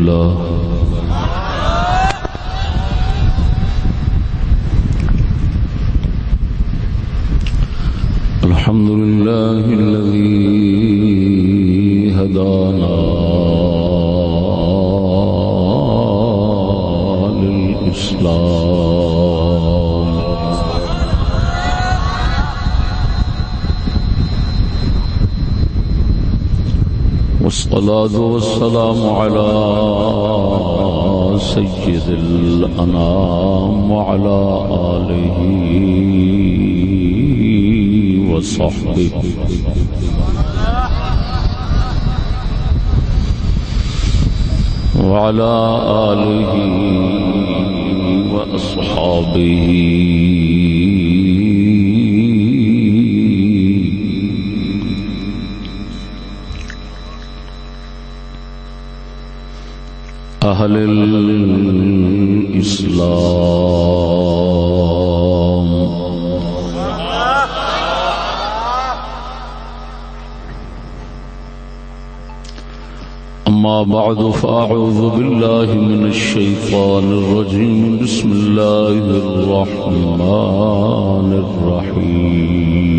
لله الحمد لله الذي هدانا والصلاة والسلام على سيد الأنام وعلى آله وصحبه. وعلى آله وأصحابه. أهل الإسلام. أما بعد فأعوذ بالله من الشيطان الرجيم. بسم الله الرحمن الرحيم.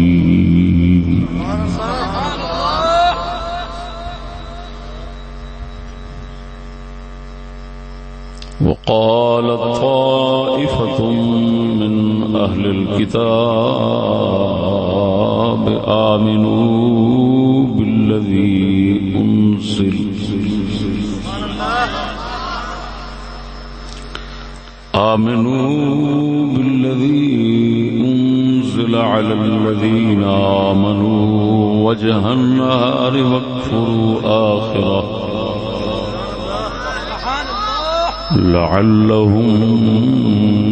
لعلهم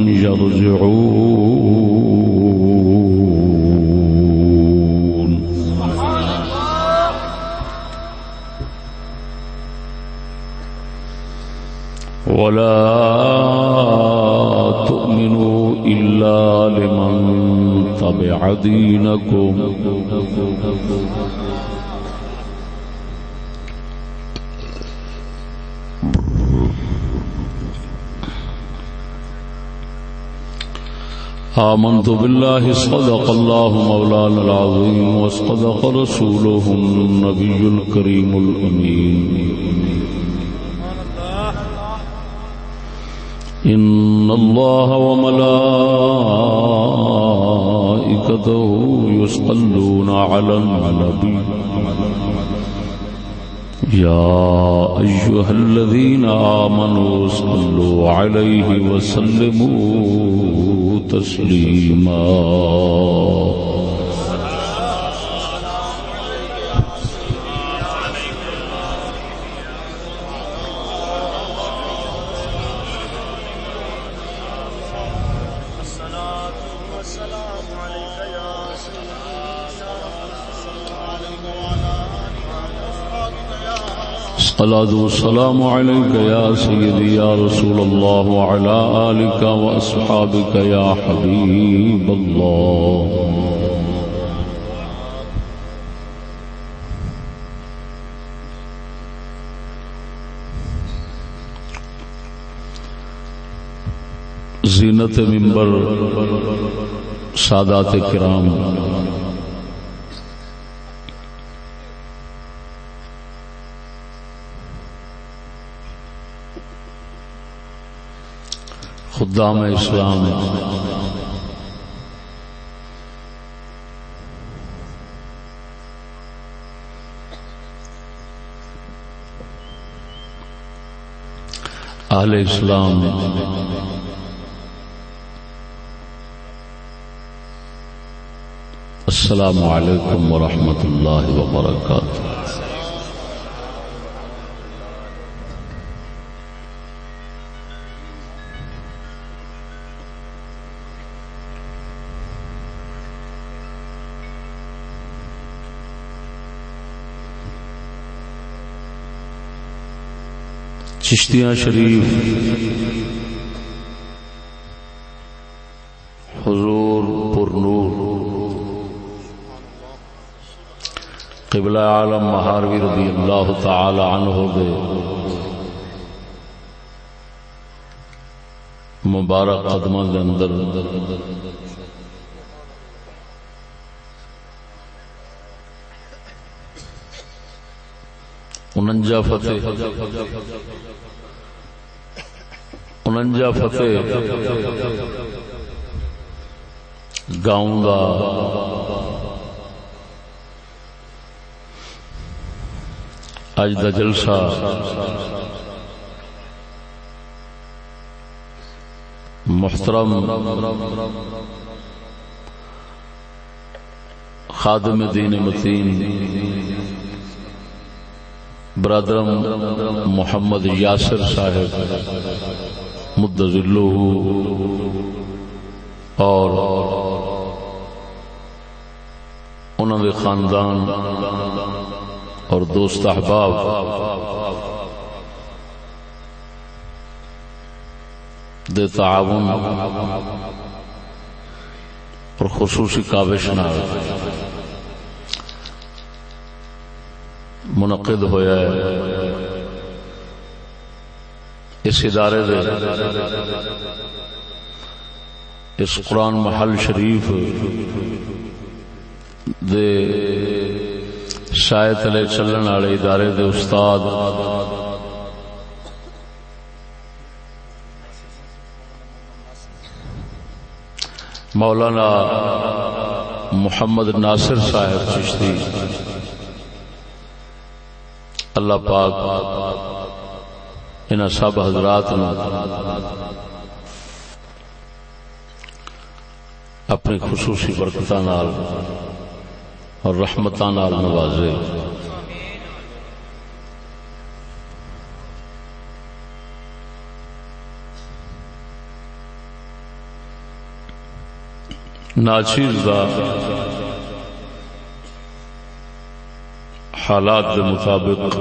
يرجعون. ولا تؤمنوا إلا لمن تبع دينكم. آمنت بالله صدق الله مولانا العظيم وصدق رسوله النبي الكريم الأمين. إن الله وملائكته يصلون على النبي. يا أيها الذين آمنوا صلوا عليه وسلموا. تسليما الصلاة والسلام عليك يا سيدي يا رسول الله وعلى آلك وأصحابك يا حبيب الله. زینت ممبر سادات کرام خدام اسلام اہل اسلام۔ السلام علیکم ورحمۃ اللہ وبرکاتہ۔ چشتیاں شریف۔ حضور پر نور۔ قبلہ عالم مہاروی رضی اللہ تعالی عنہ دے۔ مبارک قدمہ کے اندر۔ انجا فتح۔ انجا فتح۔ گاؤں کا اج دا جلسہ۔ محترم خادم دین متین۔ برادرم محمد یاسر صاحب مدلو اور انہوں نے خاندان اور دوست احباب۔ دے تعاون اور خصوصی کابش منعقد ہوا ہے۔ اس ادارے دے۔ اس قرآن محل شریف دے شاید تلے چلن والے ادارے دے استاد۔ مولانا محمد ناصر صاحب چشتی۔ اللہ پاک ان سب حضرات اپنی خصوصی برکت اور رحمت نوازے۔ ناچیز دا حالات کے مطابق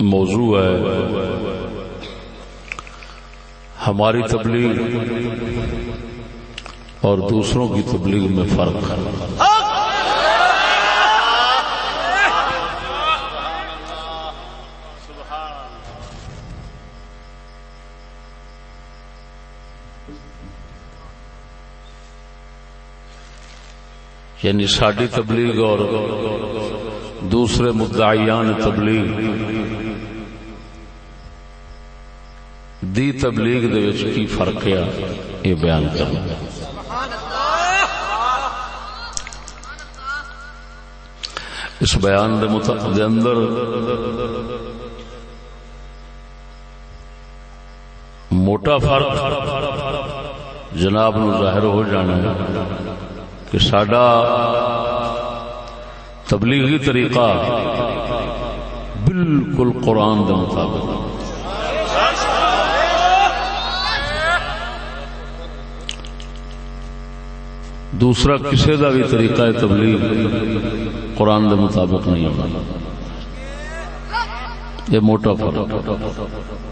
موضوع ہے۔ ہماری تبلیغ اور دوسروں کی تبلیغ میں فرق۔ یعنی ساری تبلیغ اور دوسرے مدعیان تبلیغ دی تبلیغ دے وچ کی فرق ہے؟ یہ بیان کرنا۔ اس بیان دے دے اندر موٹا فرق جناب نو ظاہر ہو جانا ہے۔ کہ سڈا تبلیغی طریقہ بالکل قرآن کے مطابق۔ دوسرا کسی کا بھی طریقہ ہے تبلیغ قرآن کے مطابق نہیں ہونا۔ یہ موٹا فرق۔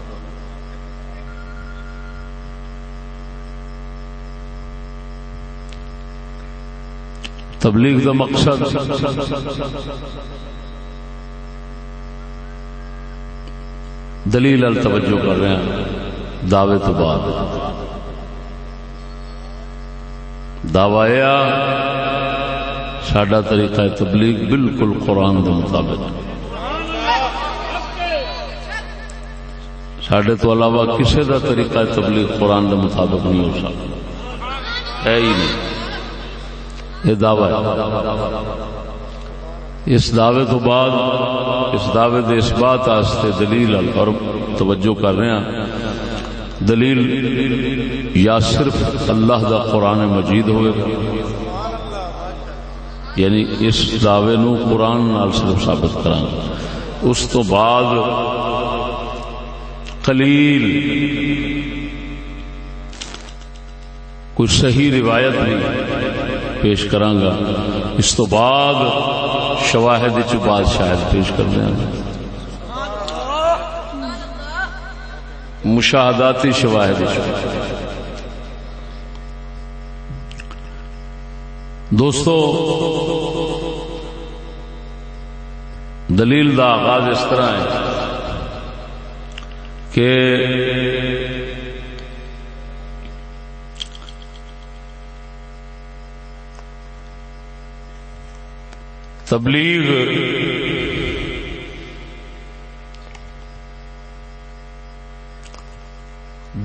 تبلیغ کا مقصد. دلیل توجہ کر رہے ہیں. دعوے تو بعد. دعوی سڈا طریقہ تبلیغ بالکل قرآن کے مطابق. سڈے تو علاوہ کسی کا طریقہ تبلیغ قرآن کے مطابق نہیں ہو سکتا. ہے ہی نہیں. یہ دعوی اس دعوے تو بعد اس دعوے دے اس بات آستے دلیل اور توجہ کر رہے ہیں۔ دلیل یا صرف اللہ دا قرآن مجید ہوئے۔ یعنی اس دعوے نو قرآن نال صرف ثابت کرا اس تو بعد قلیل۔ کوئی صحیح روایت نہیں۔ پیش کرانگا۔ اس تو بعد شواہد چ بعد شاید پیش کر دیا۔ مشاہداتی شواہد۔ دوستو، دلیل دا آغاز اس طرح ہے کہ تبلیغ۔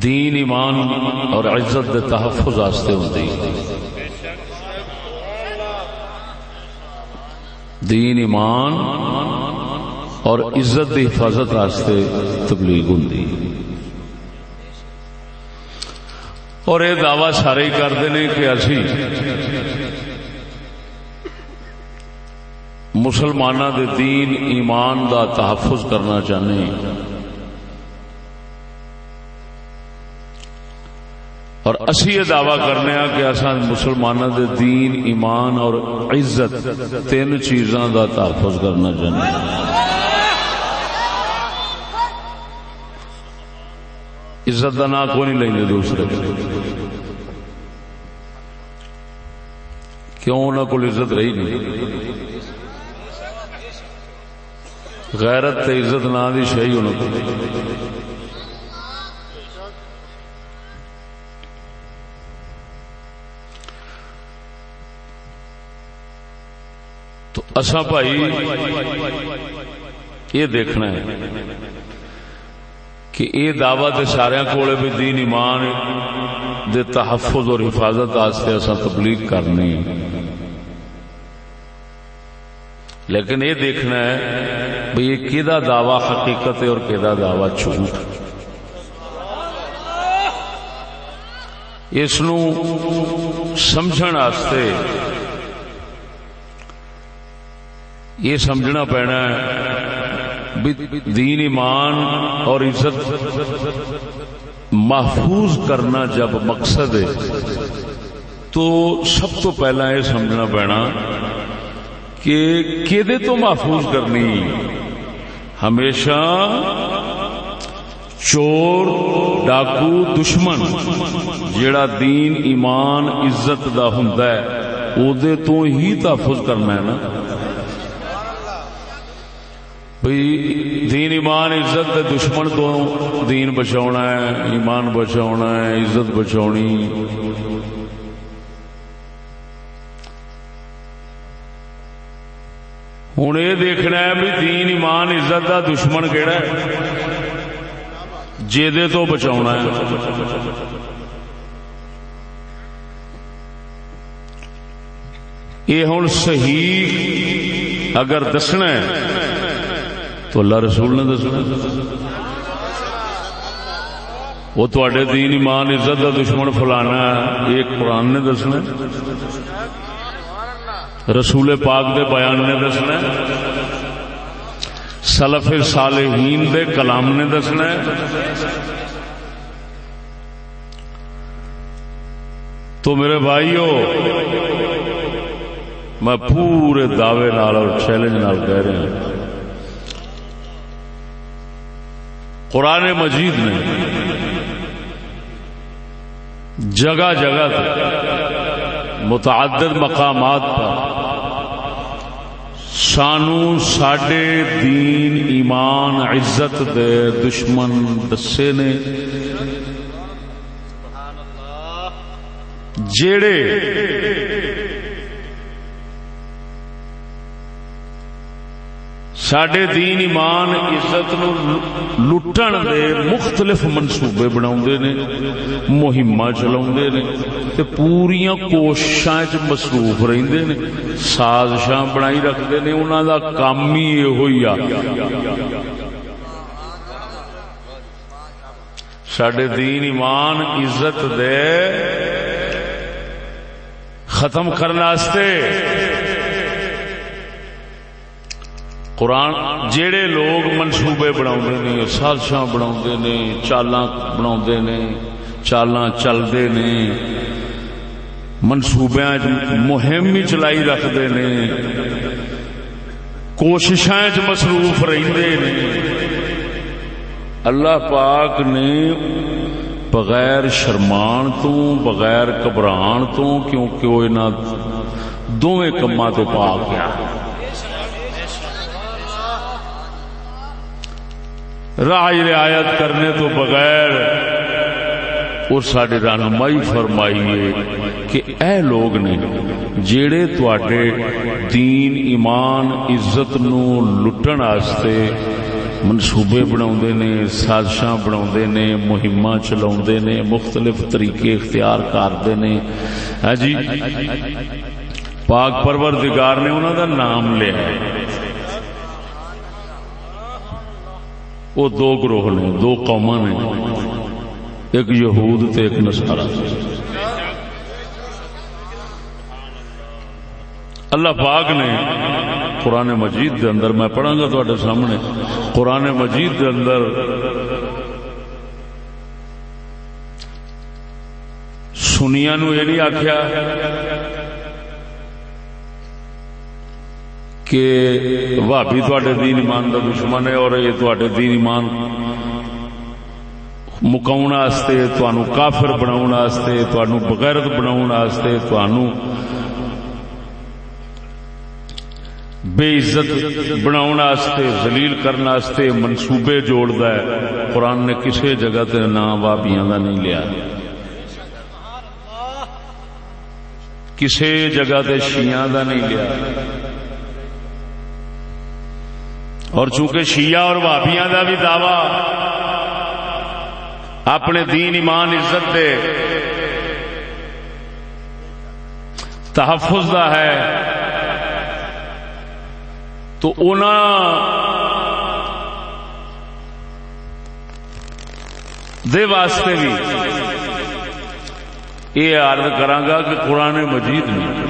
دین ایمان اور عزت دے تحفظ واسطے ہوتی دین ایمان اور عزت دی حفاظت واسطے تبلیغ ہوں اور یہ دعوی سارے ہی کرتے ہیں کہ اسی مسلمانوں دے دین ایمان دا تحفظ کرنا چاہتے ہیں۔ اور اسی یہ دعوی کرنے ہاں کہ اصا مسلمانوں دے دین، ایمان اور عزت تین چیزاں دا تحفظ کرنا چاہتے عزت کا نام کو نہیں لیں دوسرے۔ کیوں انہوں کو عزت رہی نہیں؟ غیرت عزت نہ دی شہی انہوں تو اصا بھائی، یہ دیکھنا ہے کہ یہ دعوی تو کول بھی دین ایمان دے تحفظ اور حفاظت واسطے اصا تبلیغ کرنی۔ لیکن یہ دیکھنا ہے بھئی یہ کہ دعوی حقیقت ہے اور کہ دعوی جھوٹ اس سمجھن واسطے یہ سمجھنا پینا ہے دین ایمان اور عزت محفوظ کرنا جب مقصد ہے تو سب تو پہلا یہ سمجھنا پینا کہ تو محفوظ کرنی؟ ہمیشہ چور، ڈاکو، دشمن، جیڑا دین، ایمان، عزت دا ہوں تو ہی تحفظ کرنا ہے نا۔ بھئی دین، ایمان، عزت دے دشمن تو دین بچاؤنا ہے، ایمان بچاؤنا ہے، عزت بچاؤنی ہوں یہ دیکھنا ہے بھی دین ایمان عزت دا دشمن کہڑا ہے۔ جے تو بچاؤنا ہے۔ یہ ہوں صحیح اگر دسنا ہے تو اللہ رسول نے دسنا وہ تڈے دین ایمان عزت کا دشمن فلانا ایک قرآن نے دسنا رسول پاک دے بیان نے دسنا سلف صالحین دے کلام نے دسنا تو میرے بھائیو، میں پورے دعوے نال اور چیلنج نال کہہ رہا ہوں۔ قرآن مجید نے جگہ جگہ متعدد مقامات پر سانو ساڈے دین ایمان عزت دے دشمن دسے نے۔ جڑے سڈے دین ایمان عزت نو لٹن دے مختلف منصوبے بنا مہم چلا نے پوریا کوشش مصروف رہندے نے سازش بنائی رکھتے نے انہوں دا کام ہی یہ سڈے دین ایمان عزت دے ختم کرنے قرآن جڑے لوگ منصوبے بنا سازش بنا چالاں بنا چالاں چلتے نے منصوبیا مہم چلائی رکھتے نے کوشش مصروف رہتے نے۔ اللہ پاک نے بغیر شرمان تو، بغیر گھبران تو، کیونکہ وہ دونوں کما تو پا گیا راہ رعایت کرنے تو بغیر اور ساری رہنمائی فرمائیے کہ اے لوگ نے جیڑے تواڈے دین، ایمان، عزت نو لٹن واسطے منصوبے بنا نے، سازشاں بنا نے مہم چلا نے، مختلف طریقے اختیار کرتے نے۔ ہاں جی پاک پروردگار نے انہوں دا نام لیا وہ دو گروہ نے، دو قوم نے، ایک یہود تے ایک نسارا اللہ پاک نے قرآن مجید دے اندر، میں پڑھا گا تھوڑے سامنے، قرآن مجید دے اندر سنیا نو یہ نہیں آخیا کہ بھابی تھوڑے دین ایمان دا دشمن ہے اور یہ تھوڑے دین ایمان مکاؤن واسطے تنوع کافر بناؤن بنا تنوع بغیرت بنا بے عزت بناؤن بنا زلیل کرنے منصوبے جوڑد ہے۔ قرآن نے کسی جگہ تے نام بابیاں کا نہیں لیا۔ کسی جگہ تے شیعہ دا نہیں لیا۔ اور چونکہ شیعہ اور بابیاں دا بھی دعوی، اپنے دین ایمان عزت دے، تحفظ دا ہے، تو دے واسطے بھی یہ عرض کرانگا کہ قرآن مجید نہیں۔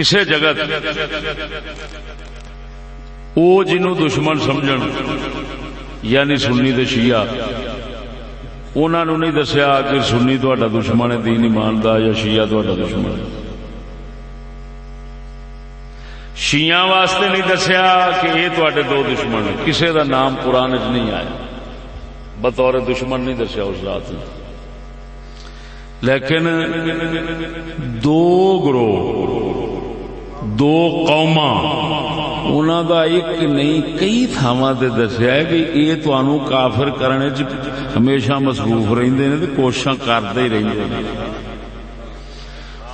کسی جگہ وہ جنوں دشمن سمجھ یعنی سنی تو شیعہ۔ انہوں نے نہیں دسیا کہ سنی تا دشمن ہے، دین ایمان دا یا شیعہ تا دشمن ہے۔ شیعہ واسطے نہیں دسیا کہ یہ تے دو دشمن ہے کسی دا نام قرآن چ نہیں آیا۔ بطور دشمن نہیں دسیا اس رات نے لیکن دو گروہ دو قوما انہوں دا ایک نہیں، کئی تھاواں تے دسیا ہے کہ یہ تانوں کافر کرنے چ ہمیشہ مصروف رہندے نے تے کوششاں کردے ہی رہندے نے۔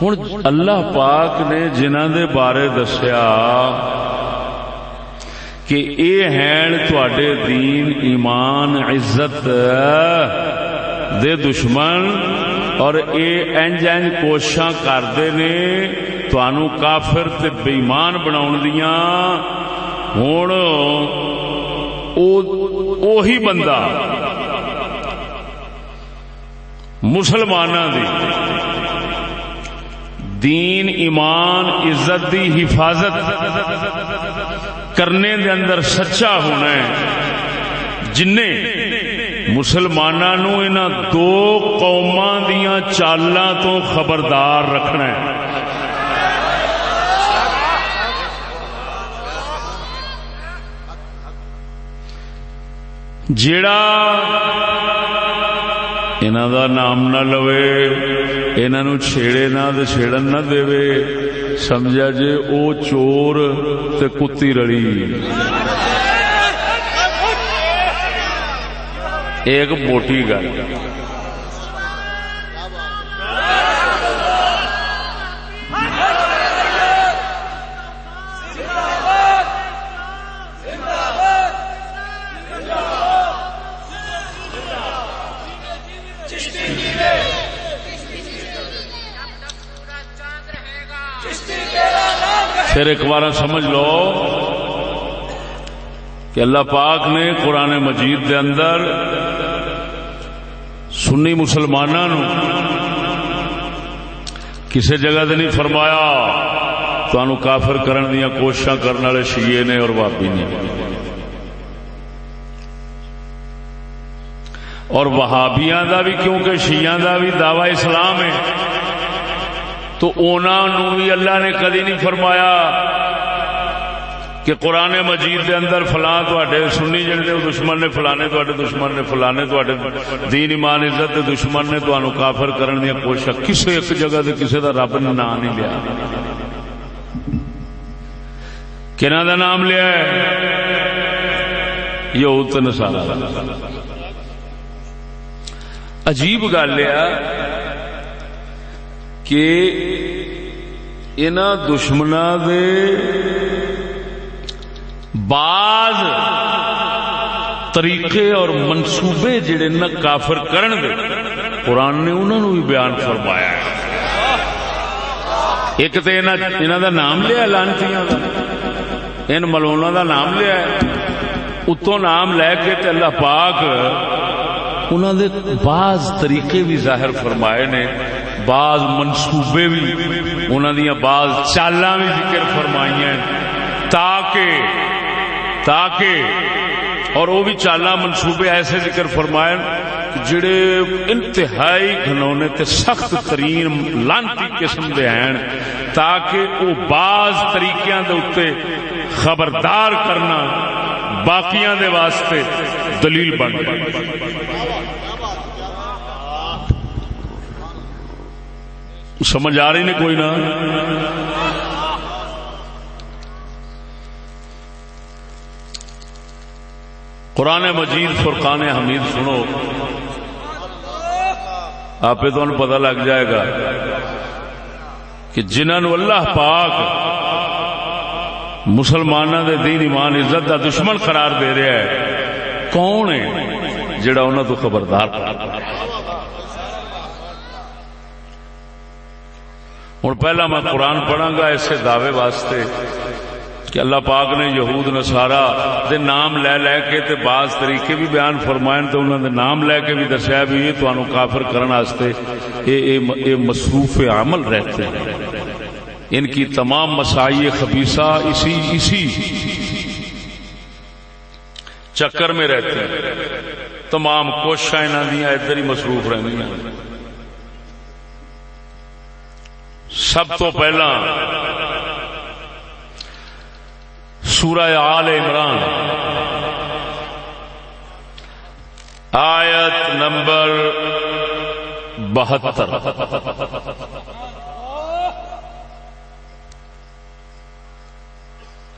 ہن اللہ پاک نے جنہاں دے بارے دسیا کہ اے ہیں تواڈے دین، ایمان، عزت دے دشمن۔ اور اے انج انج کوششاں کردے نے تنوع کافر تے بےمان بنا دیا ہوں اوہی بندہ مسلمان دی۔ دین، ایمان، عزت دی حفاظت کرنے دے اندر سچا ہونا ہے۔ جن مسلمانوں ان دو قوما دیا چالاں تو خبردار رکھنا ہے۔ جیڑا انہوں دا نام نہ لوے انہوں چھیڑے نہ دے چھیڑن نہ دے، سمجھا جے او چور تے کتی رڑی ایک موٹی گل۔ پھر ایک بار سمجھ لو کہ اللہ پاک نے قرآن مجید دے اندر سنی مسلمانوں کسی جگہ نہیں فرمایا تو کافر کرن دیا کوشش کرنے والے شیے نے اور واپی نے۔ اور وہابیاں دا بھی کیونکہ شیعہ دا بھی دعوی اسلام ہے، تو انہوں بھی اللہ نے کدی نہیں فرمایا کہ قرآن مجید دے اندر فلاں تے سنی جڑے دشمن نے، فلانے تے دشمن نے، فلانے تے دین، ایمان، عزت دے دشمن نے تمہوں کافر کرن دیا کوشش۔ کسی ایک جگہ دے کسی دا رب نے نام نہیں لیا۔ کہنا دا نام لیا ہے؟ یہود نسارا عجیب گل یہ کہ ان دشمنا دے بعض طریقے اور منصوبے جڑے نا کافر کرن دے، قرآن نے انہوں نے بھی بیان فرمایا ہے۔ ایک تو انہوں دا نام لیا لانتیاں دا۔ ان ملونا دا نام لیا اتوں نام لے کے تے اللہ پاک انہوں دے بعض طریقے بھی ظاہر فرمائے نے، بعض منصوبے بھی انہوں دیا بعض چالاں بھی ذکر فرمائی ہیں۔ تاکہ تاکہ اور وہ بھی چالاں منصوبے ایسے ذکر فرمائے جڑے انتہائی گھنونے تے سخت ترین لانتی قسم دے ہیں، تاکہ وہ بعض طریقیاں دے اتے خبردار کرنا باقیاں دے واسطے دلیل بن سمجھ آ رہی نے کوئی نہ قرآن مجید، فرقان حمید سنو۔ آپ تو پتا لگ جائے گا کہ جنہوں اللہ پاک مسلمانوں دے دین، ایمان، عزت دا دشمن قرار دے رہا ہے، کون ہے جڑا انہوں تو خبردار ہوں پہلا میں قرآن پڑھا گا اسے دعوے واسطے کہ اللہ پاک نے یہود نسارا دے نام لے لے کے تے بعض طریقے بھی بیان فرمائے تو انہوں نے نام لے کے بھی دسیا بھی یہ تو کافر کرنے واسطے یہ مصروف عمل رہتے ہیں۔ ان کی تمام مسائی خبیصہ اسی اسی چکر میں رہتے ہیں۔ تمام کوششیں انہوں دیا ادھر ہی مصروف رہی سب تو پہلا سورہ آل عمران۔ آیت نمبر بہتر۔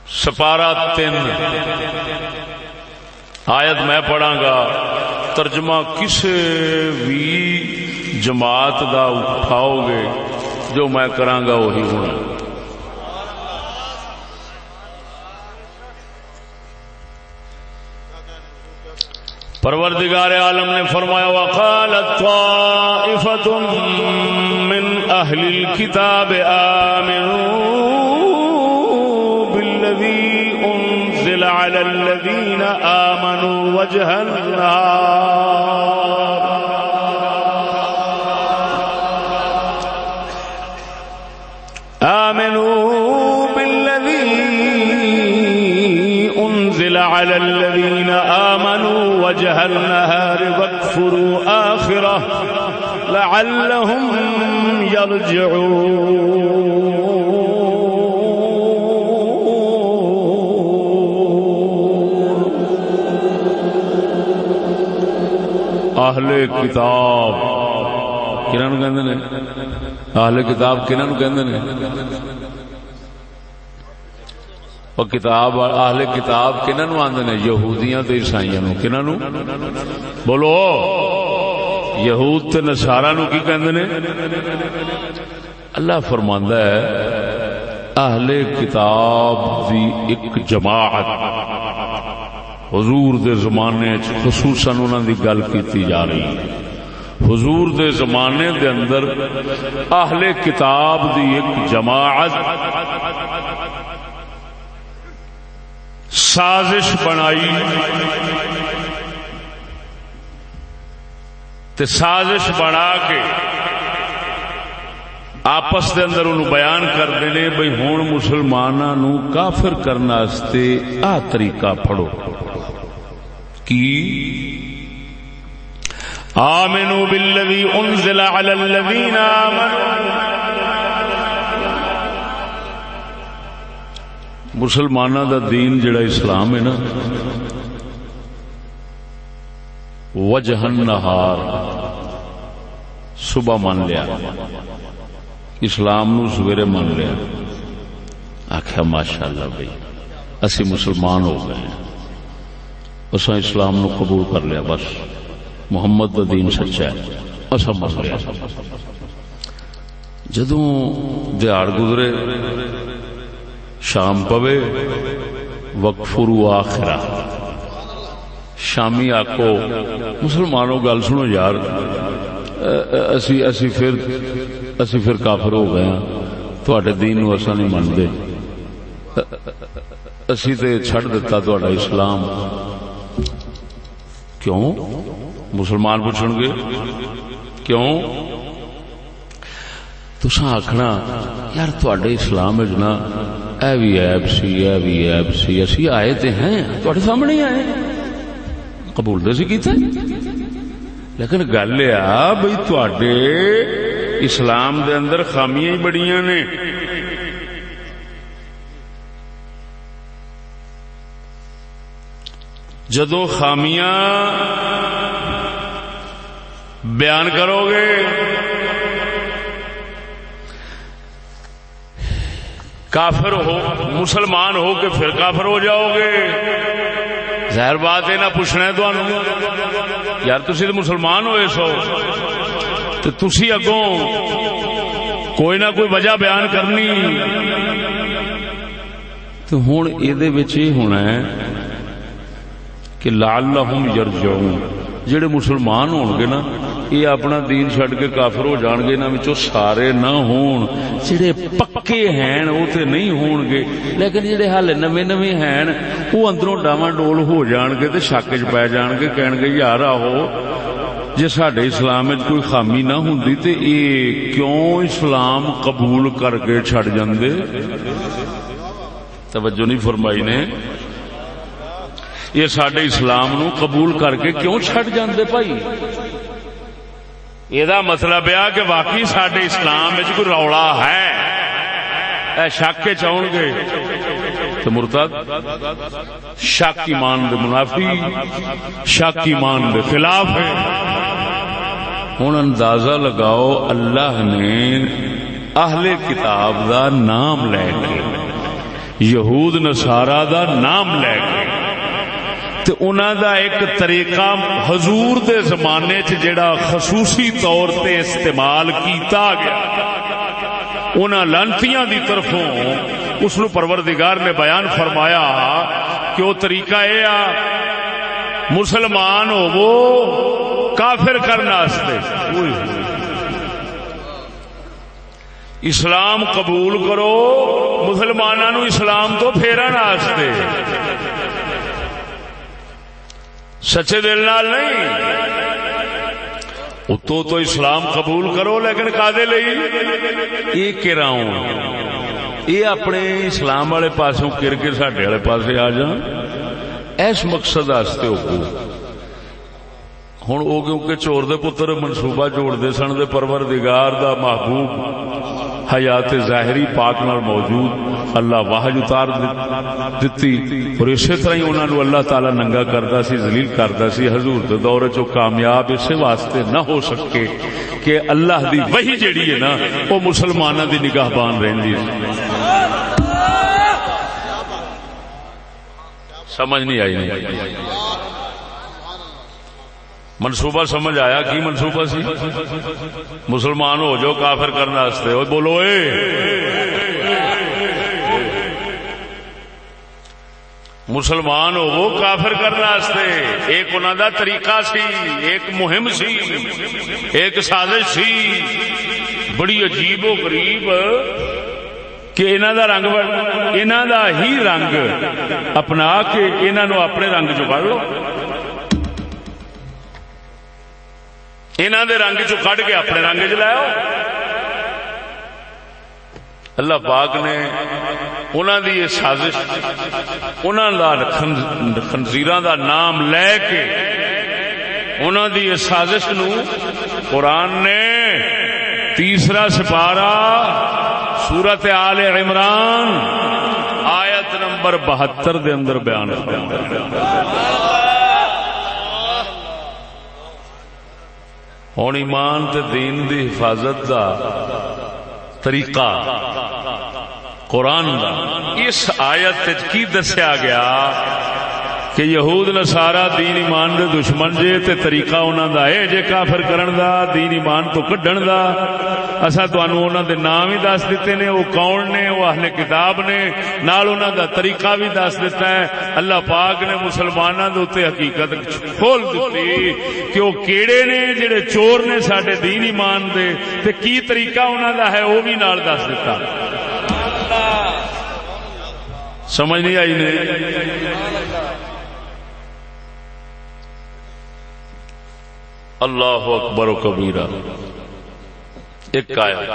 سپارہ تین۔ آیت میں پڑھا گا، ترجمہ کسی بھی جماعت دا اٹھاؤ گے، جو میں کرا گا وہی ہونا۔ پروردگار عالم نے فرمایا وقال طائفة من أهل الكتاب آمنوا بالذي انزل على الذين آمنوا وجه النهار آمنوا بالذي انزل على وجه النهار واكفروا آخرة لعلهم يرجعون. اہل کتاب کنہوں کہ اہل کتاب کنہوں کہ اور کتاب اہل کتاب کنہوں آدھے نے؟ یہودیاں تو عیسائی کنہوں بولو، یہود تے نسارا نو کی کہندے نے؟ اللہ فرماندا ہے، اہل کتاب دی ایک جماعت حضور دے زمانے چ خصوصاً انہاں دی گل کیتی جا رہی ہے۔ حضور دے زمانے دے اندر اہل کتاب دی ایک جماعت سازش بنائی تے سازش بنا کے آپس دے اندر انہوں بیان کرتے ہیں بھائی ہوں مسلمانوں کافر کرنے آ طریقہ پڑھو۔ کی؟ آمنوا بالذی انزل علی الذین آمنوا۔ مسلمانوں دا دین جڑا اسلام ہے نا وجہن نہار صبح من لیا۔ اسلام نو سویرے من لیا۔ آخیا ماشاء اللہ بھائی، اسی مسلمان ہو گئے اصا اسلام نو قبول کر لیا، بس۔ محمد کا دین سچا ہے۔ اصا من لیا۔ جدو دیہڑ گزرے شام پوے، وقفرو آخرا شامی آکو، مسلمانوں گل سنو یار اسی اسی پھر اسی پھر کافر ہو گئے تھوڑے دین نو اصا نہیں منتے اسی تے چھڑ دیتا تھوڑا اسلام۔ کیوں؟ مسلمان پوچھن گے۔ کیوں؟ تسا آخنا یار تھوڑے اسلام نا اے بھی ایب سی اے بھی ایب سی اسی آئے تے ہیں تھوڑے سامنے ہی آئے قبول دے سی کیتے لیکن گل آ بھائی تھوڑے اسلام دے اندر خامیاں ہی بڑیاں نے جدو خامیاں بیان کرو گے کافر ہو، مسلمان ہو کے پھر کافر ہو جاؤ گے۔ ظاہر بات ہے، نہ پوچھنا ہے تو یار تھی تو مسلمان ہوئے سو۔ تو تھی اگوں کوئی نہ کوئی وجہ بیان کرنی۔ تو ہوں یہ ہونا ہے کہ لال لہم یرجعون۔ جڑے مسلمان ہون گے نا یہ اپنا دین چڈ کے کافر ہو جان گے انہوں سارے نہ ہون جڑے پکے ہیں وہ تے نہیں ہون گے لیکن جڑے حال نوے نوے ہیں وہ اندروں ڈاواں ڈول ہو جان گے تے شک چ پی جان گے کہن گے یار آہو جی سڈے اسلام کوئی خامی نہ ہوں تو یہ کیوں اسلام قبول کر کے چڈ جاندے توجہ نہیں فرمائی نے یہ سڈے اسلام نو قبول کر کے کیوں چڈ جاندے بھائی یہ مطلب ہے کہ واقعی سڈے اسلام کوئی رولا ہے شک کے چاؤ گے تو مرتد شک ایمان دے منافی شک ایمان دے خلاف ہے ہوں اندازہ لگاؤ اللہ نے اہل کتاب دا نام لے کے یہود نسارا دا نام لے کے تے انہاں دا ایک طریقہ حضور دے زمانے چ جڑا خصوصی طور تے استعمال کیتا گیا۔ انہاں لانتیاں دی طرفوں اس نو پروردگار نے بیان فرمایا کہ وہ طریقہ اے آ، مسلمان ہو وہ کافر کرنا اسلام قبول کرو مسلمانوں اسلام تو پھیرن واسطے۔ سچے دل نال نہیں۔ اتو تو اسلام قبول کرو، لیکن کادے لئی؟ یہ کہ یہ اپنے اسلام والے پاسوں گر کے سڈے والے پاس آ جان ایس مقصد ہو ہوں وہ کیونکہ چور دے پتر منصوبہ جوڑتے سن، دے پرور دگار دا محبوب۔ حیات ظاہری پاک نال موجود اللہ واہج اتار دیتی اور اسی طرح ہی انہوں نے اللہ تعالی ننگا کرتا سی زلیل کرتا سی۔ حضور دے دور چو کامیاب اسے واسطے نہ ہو سکے کہ اللہ دی وہی جڑی ہے نا، وہ مسلمانوں دی نگاہ بان رہی سمجھ نہیں آئی۔ نہیں منصوبہ سمجھ آیا کی منصوبہ سی؟ مسلمان ہو جو کافر کرنے بولو، اے! مسلمان ہو وہ کافر کرنے ایک انہوں دا طریقہ سی، ایک مہم سی، ایک سازش سی۔ بڑی عجیب و غریب کہ انہوں دا رنگ انہوں دا ہی رنگ اپنا کے انہوں اپنے رنگ چ لو۔ انہوں دے رنگ چ کھ کے اپنے رنگ چ لاؤ اللہ پاک نے انہوں دی یہ سازش انہوں خنزیر دا نام لے کے انہوں دی یہ سازش نو قرآن نے تیسرا سپارہ سورت آل عمران آیت نمبر بہتر دے اندر بیان کر ہوں ایمان تے دین دی حفاظت دا طریقہ قرآن دا اس آیت کی دسیا گیا کہ یہود نسارا دین ایمان دے دشمن جے تے طریقہ انہوں دا ہے جے کافر کرن دا، دین ایمان تو کڈن دا۔ اسا اصا تنوع دے نام ہی دس دیتے نے وہ کون نے وہ اہل کتاب نے۔ نال انہوں دا طریقہ بھی دس دیتا ہے۔ اللہ پاک نے مسلمانوں دے اتنے حقیقت کھول دیتی کہ وہ کیڑے نے، جڑے چور نے سڈے دین ایمان دے۔ تے کی طریقہ انہوں دا ہے وہ بھی نال دس دیتا سمجھ نہیں آئی نہیں اللہ اکبر و کبیرہ۔ ایک آیت۔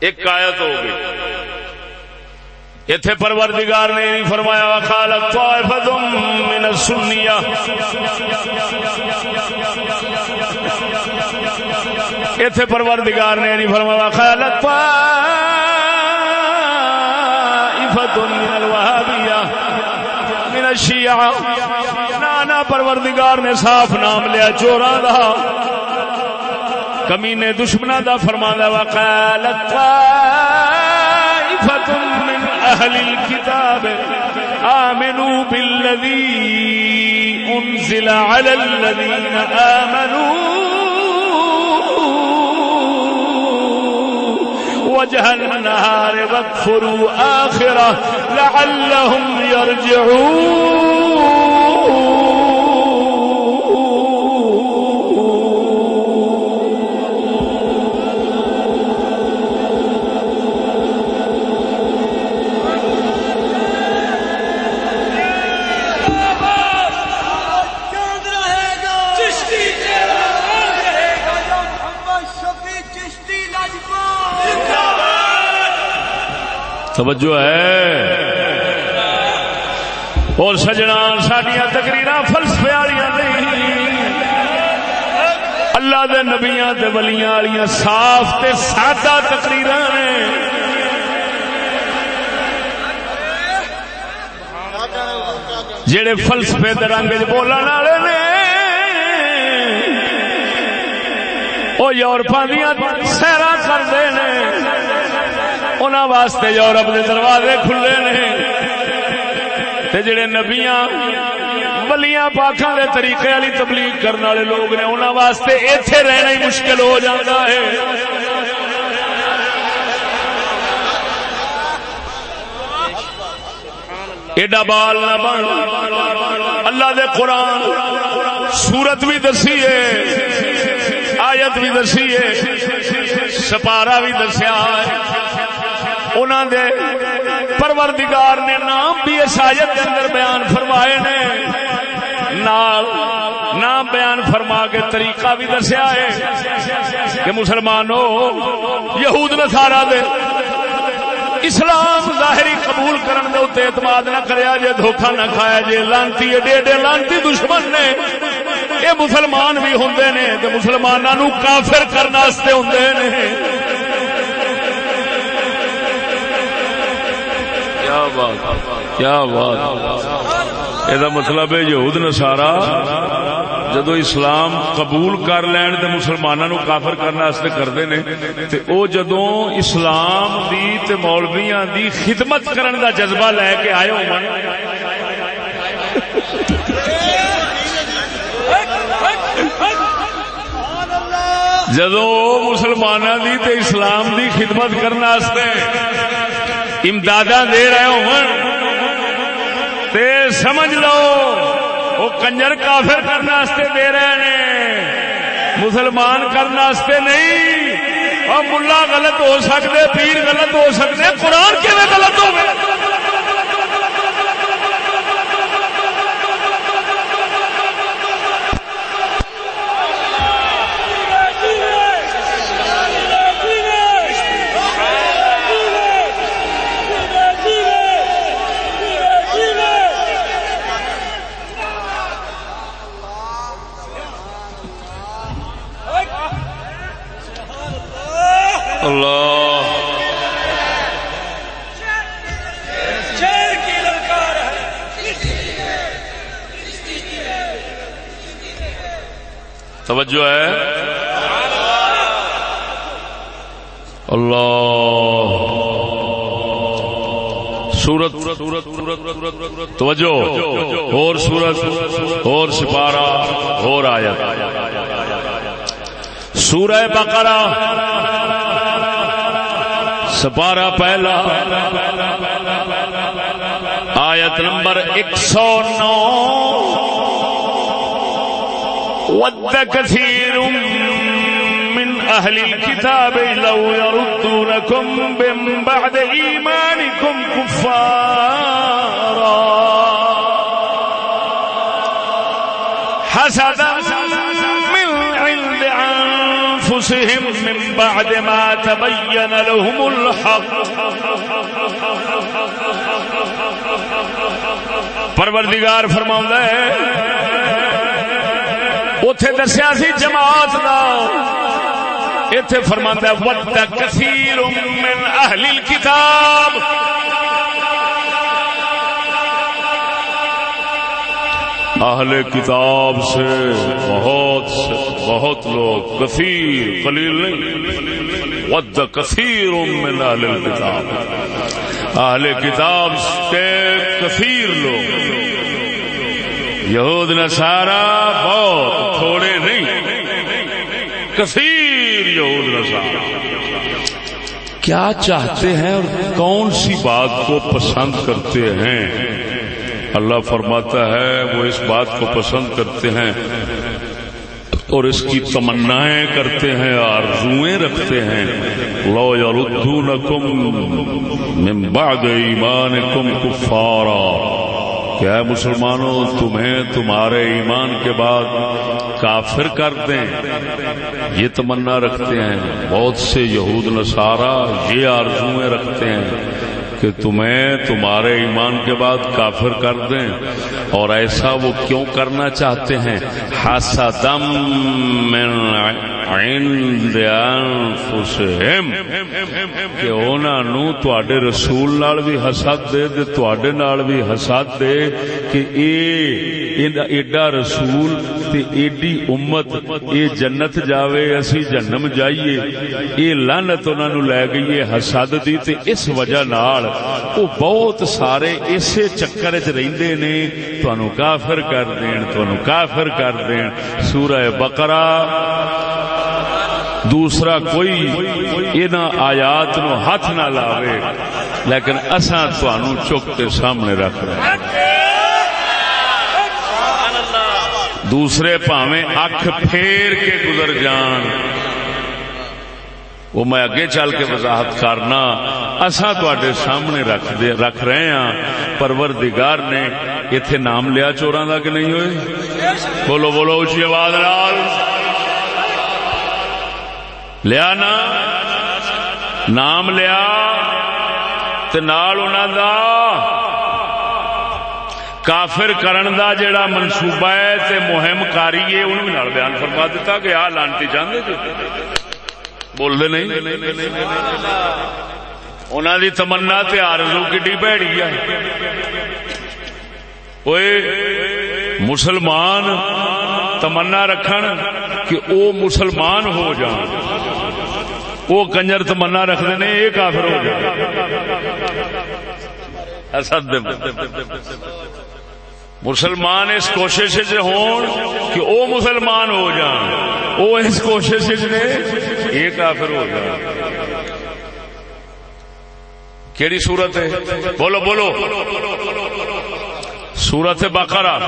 ایک آیت ہو گئی۔ اتے پروردگار نے نہیں فرمایا خالق طائفت من السنیہ اتے پروردگار نے نہیں فرمایا خالق طائفت من الوہابیہ من الشیعہ پروردگار نے صاف نام لیا چورا دا۔ کمینے دشمنا دا فرما دا، وقالت طائفت من اہل الكتاب آمنوا بالذی انزل على الذین آمنوا وجه النهار واكفروا آخرة لعلهم يرجعون توجہ ہے۔ اور سجنا سڈیا تقریر فلسفے والی نہیں۔ اللہ دے نبیاں تے ولیاں والی صاف تے سادہ تقریر نے۔ جڑے فلسفے دے رنگ بولن والے نے۔ وہ یورپاں دیا سیرا کرتے ہیں انہوں واسطے یورپ کے دروازے کھلے نے۔ جڑے نبیاں بلیاں پاکاں دے طریقے والی تبلیغ کرنے والے لوگ نے انہوں واسطے ایتھے رہنا ہی مشکل ہو جاتا ہے۔ ایڈا بال نہ بن۔ اللہ دے قرآن سورت بھی دسی ہے، آیت بھی دسی ہے سپارا بھی دسیا ہے۔ انہوں دے پروردگار نے نام بھی عیسائیت کے اندر بیان فرمائے نے۔ نال نام بیان فرما کے طریقہ بھی دسیا ہے کہ مسلمانوں، یہود نسارا دے اسلام ظاہری قبول کرن دے اتنے اعتماد نہ کریا جے دھوکھا نہ کھایا جے، لانتی، ایڈے ایڈے لانتی دشمن نے۔ یہ مسلمان بھی ہوں نے مسلمانوں کافر کرنے ہوں نے۔ کیا بات یہ مطلب ہے یہود نسارا جدو اسلام قبول کر لین تے مسلمانوں کافر کرنے کرتے ہیں تے او جدو اسلام دی تے مولویاں دی خدمت کرن دا جذبہ لے کے آئے ہو جدو مسلمانوں دی تے اسلام دی خدمت کرنے امداد دے رہے ہو سمجھ لو، وہ کنجر کافر کرنے دے رہے ہیں مسلمان کرنے نہیں۔ اور ملا غلط ہو سکتے، پیر غلط ہو سکتے، قرآن کیون غلط ہو توجہ ہے۔ اللہ۔ سورت، توجہ۔ اور سورت، اور سپارہ، اور آیت۔ سورہ بقرہ۔ سپارہ پہلا۔ آیت نمبر ایک سو نو۔ ود کثیر من اہل الكتاب لو يردونكم من بعد ایمانكم کفارا حسدا من عند انفسهم من بعد ما تبين لهم الحق پروردگار فرما ہے اتے دسیا سی جماعت کا اتے فرما ود کثیر من اہل الكتاب۔ اہل کتاب سے بہت سے، بہت لوگ کثیر، قلیل نہیں۔ ود کثیر من اہل الكتاب۔ اہل کتاب سے کثیر لوگ۔ یہود نصارا بہت تھوڑے نہیں، کثیر یہود نصارا کیا چاہتے ہیں اور کون سی بات کو پسند کرتے ہیں؟ اللہ فرماتا ہے، وہ اس بات کو پسند کرتے ہیں اور اس کی تمنائیں کرتے ہیں آرزویں رکھتے ہیں۔ لو یردونکم من بعد ایمانکم کفارا کیا مسلمانوں، تمہیں تمہارے ایمان کے بعد کافر کر دیں یہ تمنا رکھتے ہیں، بہت سے یہود نصارہ یہ آرزویں رکھتے ہیں۔ کہ تمہیں تمہارے ایمان کے بعد کافر کر دیں اور ایسا وہ کیوں کرنا چاہتے ہیں؟ حسدم من عند انفسہم۔ کہ انہاں نو تواڈے رسول نال بھی حسد دے تے تواڈے نال بھی حسد دے کہ اے ایڈا رسول تے ایڈی امت، اے جنت جاوے، اسی جنم جائیے۔ اے لعنت انہاں نو لے گئی ہے حسد دی تے اس وجہ نال وہ بہت سارے اسی چکر چ رہندے نے تانوں کافر کر دین تانوں کافر کر دین۔ سورہ بقرہ، دوسرا کوئی ان آیات نو ہاتھ نہ لاوے، لیکن اصا تہن چک کے سامنے رکھ رہے دوسرے پاوے اکھ پھیر کے گزر جان۔ وہ میں اگے چل کے وضاحت کرنا اصا تے سامنے رکھ دے رکھ رہے ہاں۔ پروردگار نے اتے نام لیا چوراں کا کہ نہیں ہوئے؟ بولو بولو اچھی آواز لیا نا؟ نام لیا نال دا۔ کافر کرن دا جڑا منصوبہ ہے تے مہم کاری ہے، انہوں نے بیان فرما دیتا کہ آ لانتی چاہتے جی۔ بول دے نہیں؟ انہوں دی تمنا تے آرزو کڈی بھڑی ہے۔ مسلمان تمنا رکھن کہ او مسلمان ہو جان۔ وہ کنجر تمنا رکھتے ہیں یہ کافر ہو جائے مسلمان اس کوشش سے ہون کہ او مسلمان ہو جان۔ او اس کوشش نے یہ کافر ہو جان۔ کیڑی صورت ہے؟ بولو بولو۔ سورت بقرہ۔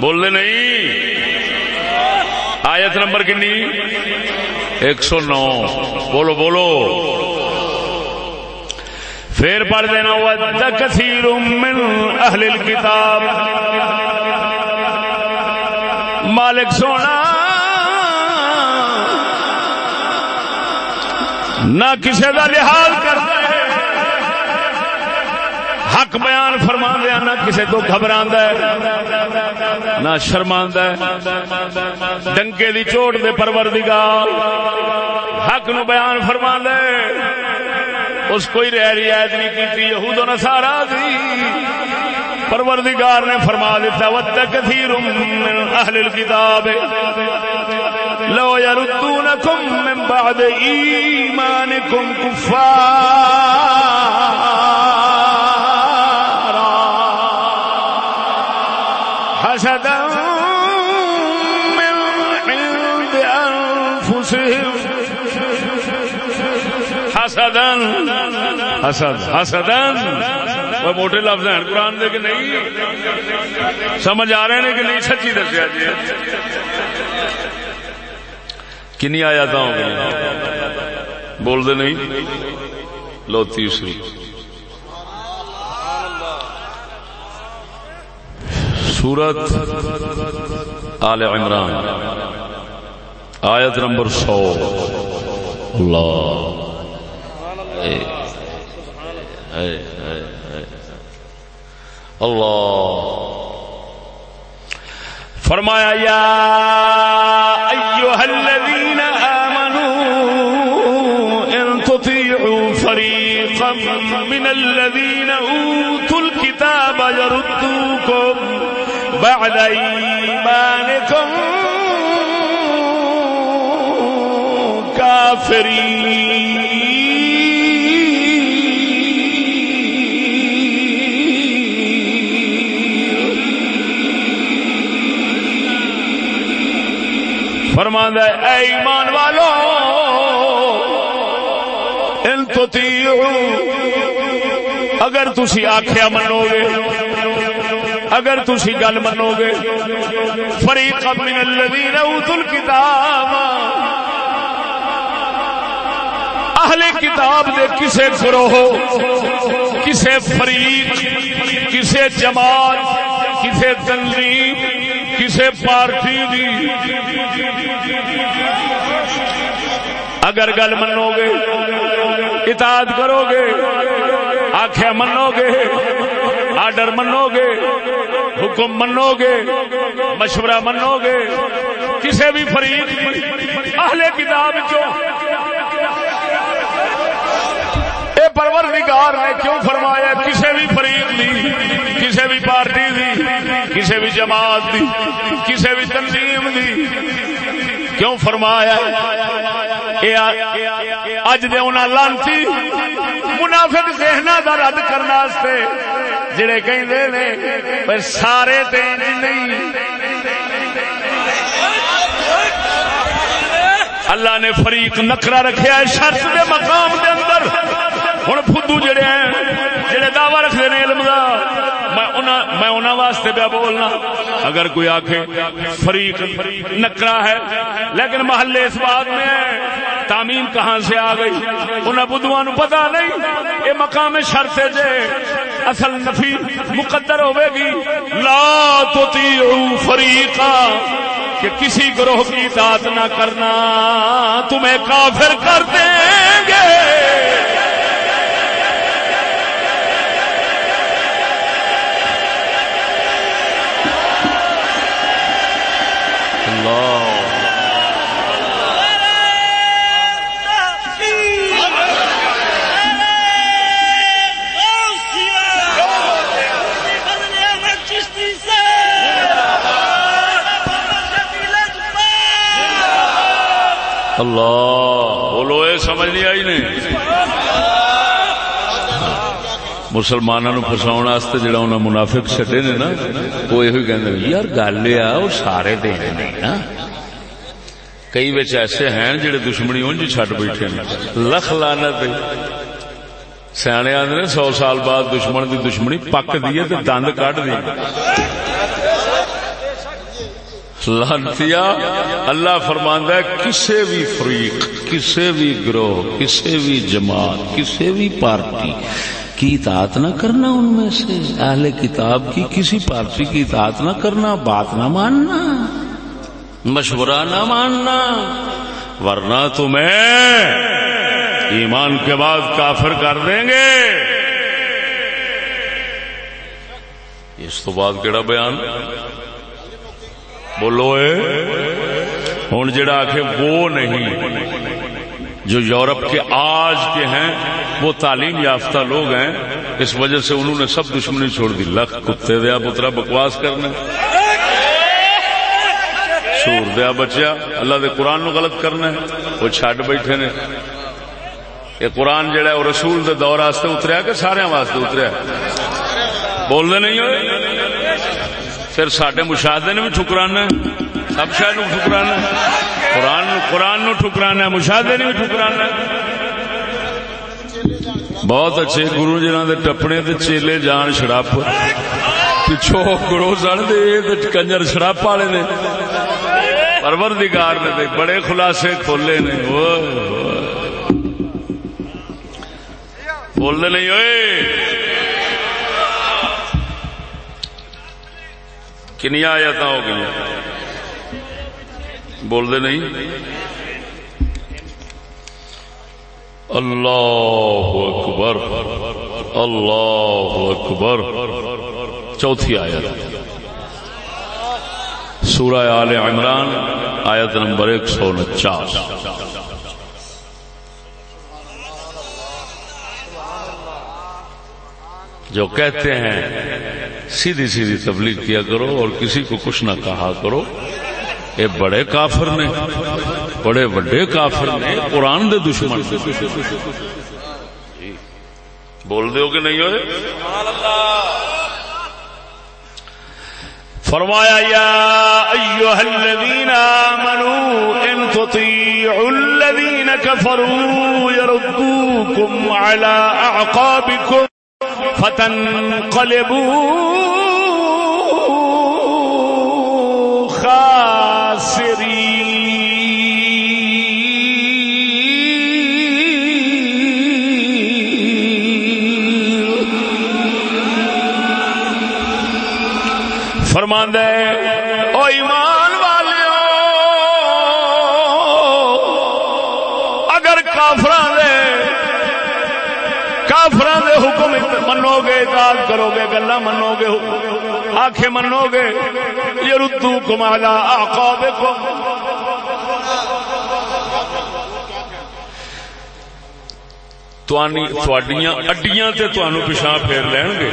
بولنے نہیں۔ آیت نمبر کنی ایک سو نو۔ بولو بولو۔ پھر پڑھ دینا ود کثیر من اہل الكتاب مالک سونا۔ نہ کسی کا لحاظ کرتا۔ حق بیان فرما دیا نہ کسی کو گھبرا نہ شرما ڈنکے دی چوٹ دے پروردگار، حق نو بیان فرما دے اس کوئی رہ رعایت نہیں کی یہود و سارا دی۔ پروردگار نے فرما دیتا وت کثیر من اہل الكتاب لو يردونكم من بعد ایمانكم کفار حسد، حسدا۔ وہ موٹے لفظ ہیں قرآن دے کہ نہیں؟ سمجھ آ رہے ہیں کہ نہیں؟ سچی دسیا جی۔ کنی آیا تھا بول دے نہیں؟ لو تیسری سورت آل عمران۔ آیت نمبر سو۔ اللہ۔ اللہ فرمایا یا ایوہ الذین آمنوا ان تطیعوا فریقا من الذین اوتوا الكتاب يردوكم بعد ایمانکم کافرین. فرمان اے ایمان والو، ان تو اگر تسی آخیا منو گے اگر تسی گل منو گے فریق من الذین اوتوا الکتاب، اہل کتاب دے کسے گروہ، کسے فریق، کسے جماعت، کسے تنظیم کسی پارٹی دی۔ اگر گل منو گے اطاعت کرو گے آخیا منو گے آڈر منو گے حکم منو گے مشورہ منو گے کسی بھی فریق، اہل کتاب چو اے پروردگار نے کیوں فرمایا کسی بھی فریق دی کسی بھی کسی بھی جماعت دی کسی بھی تنظیم دی۔ کیوں فرمایا؟ اج دے انہاں لانتی منافق ذہنا دا رد کرنا واسطے جڑے کہندے نے پر سارے تے نہیں۔ اللہ نے فریق نکرا رکھیا ہے شرط دے مقام دے اندر۔ ہوں فدو جڑے ہیں، جڑے دعوی رکھتے ہیں علم دا۔ میں انہوں واسطے پیا بولنا۔ اگر کوئی آخ فریق نکرا ہے، لیکن محلے اس بات میں ہے، تعمیم کہاں سے آ گئی؟ انہیں بدھوا نو پتا نہیں یہ مقام شرط جے اصل نفی مقدر ہوے گی۔ لا تو فریقا، کہ کسی گروہ کی اطاعت نہ کرنا، تمہیں کافر کر دیں گے۔ اللہ اللہ بولو یہ سمجھ نہیں آئی نہیں۔ مسلمانوں فساؤ جڑا انہیں منافق چڈے نے نا، وہ یہ کہ یار گل یہ وہ سارے دینے نہیں نا۔ کئی بچ ایسے ہیں جڑے دشمنی انج چڈ بیٹھے لکھ لانا سیانے آدھے سو سال بعد دشمن دی دشمنی پک دی دند کٹ دی لانتیا اللہ فرماندہ ہے، کسے بھی فریق، کسے بھی گروہ، کسے بھی جماعت، کسے بھی پارٹی کی اطاعت نہ کرنا ان میں سے۔ اہل کتاب کی کسی پارٹی کی اطاعت نہ کرنا، بات نہ ماننا، مشورہ نہ ماننا، ورنہ تمہیں ایمان کے بعد کافر کر دیں گے۔ اس تو بعد کہڑا بیان؟ بولو ہوں جڑا آخ وہ نہیں جو یورپ کے آج کے ہیں وہ تعلیم یافتہ لوگ ہیں، اس وجہ سے انہوں نے سب دشمنی چھوڑ دی۔ لکھ کتے دیا پترا، بکواس کرنا سور دیا بچیا۔ اللہ دے قرآن نو غلط کرنا وہ چڈ بیٹھے نے۔ یہ قرآن جڑا ہے، وہ رسول دے دور واسطے اتریا کہ سارے واسطے اتریا؟ بولنے نہیں ہوئے؟ پھر سڈے مشاہدے نے بھی ٹھکرانا سب شاید ٹھکرانا قرآن قرآن نو ٹھکرانا مشاہدے نے بھی ٹھکرانا بہت اچھے گرو جنہ دے ٹپنے چیلے جان شڑپ پچھو گرو سن دے کنجر شڑپ والے نے۔ پروردگار نے بڑے خلاصے کھولے نے۔ بولنے نہیں ہوئے کنیا آیات ہو گئی بول دے نہیں۔ اللہ اکبر اللہ اکبر۔ چوتھی آیت۔ سورہ آل عمران، آیت نمبر ایک سو انچاس۔ جو کہتے ہیں، سیدھی سیدھی تبلیغ کیا کرو اور کسی کو کچھ نہ کہا کرو۔ یہ بڑے کافر نے، بڑے بڑے کافر نے قرآن دے دشمن جی۔ بول دو کہ نہیں ہوئے؟ فرمایا، یا ایوہ الذین آمنوا ان تطیعوا الذین کفروا یردوکم علی اعقابکم فتنقلبوا خاسرين فرمان او ایمان والے اگر کافران دے کافران دے حکم منو گے اطاعت کرو گے گلا منو گے حکم۔ آنکھ منو گے یہ ردو کمالا آقا دیکھو اڈیاں تے تنوع پچھا پھیر لین گے۔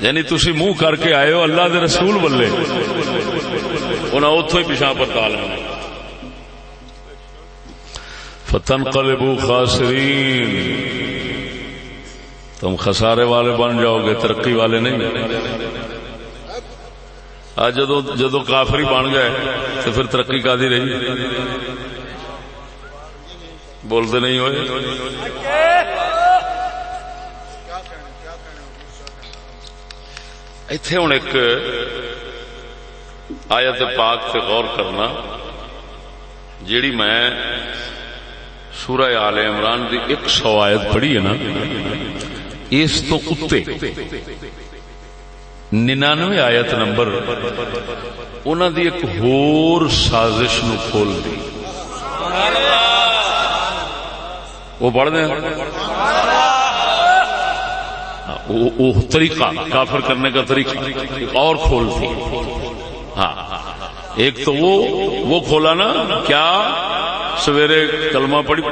یعنی تسی منہ کر کے آئے ہو اللہ دے رسول بلے۔ انہیں اتو ہی پچھا پتا لینا فتن قلبو خاسرین۔ تم خسارے والے بن جاؤ گے، ترقی والے نہیں آج جدو جدو کافری بن گئے، تو پھر ترقی کا دی رہی؟ بولتے نہیں ہوئے؟ اتے ہوں ایک آیت پاک سے غور کرنا، جیڑی میں سورہ آل عمران دی ایک سو آیت پڑھی ہے نا اس تو کتے ننانوے آیت نمبر انہوں دی ایک ہور سازش نو کھول دی۔ وہ پڑھ دیں۔ ہاں، وہ طریقہ، کافر کرنے کا طریقہ۔ اور کھول دی۔ ہاں۔ ایک تو وہ وہ کھولا نا، کیا؟ سویرے کلمہ پڑھی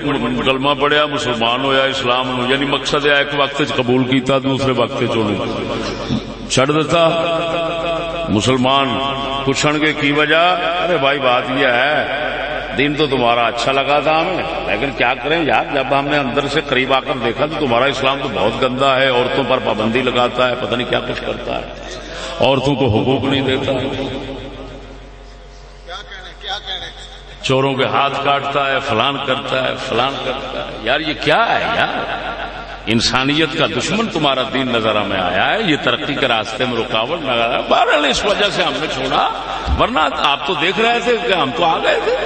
کلمہ پڑھیا، مسلمان ہویا، اسلام نو یعنی مقصد ہے ایک وقت قبول کیتا، دوسرے وقت چڑھ چڑھ دیتا مسلمان پوچھن گے کی وجہ؟ ارے بھائی، بات یہ ہے، دین تو تمہارا اچھا لگا تھا ہمیں لیکن کیا کریں یار، جب ہم نے اندر سے قریب آ کر دیکھا تو تمہارا اسلام تو بہت گندا ہے، عورتوں پر پابندی لگاتا ہے، پتہ نہیں کیا کچھ کرتا ہے۔ عورتوں کو حقوق نہیں دیتا۔ چوروں کے ہاتھ کاٹتا ہے، فلان کرتا ہے، فلان کرتا ہے۔ یار، یہ کیا ہے یار؟ انسانیت کا دشمن تمہارا دین نظر میں آیا ہے، یہ ترقی کے راستے میں رکاوٹ لگا بہرحال اس وجہ سے ہم نے چھوڑا۔ ورنہ آپ تو دیکھ رہے تھے کہ ہم تو آ گئے تھے۔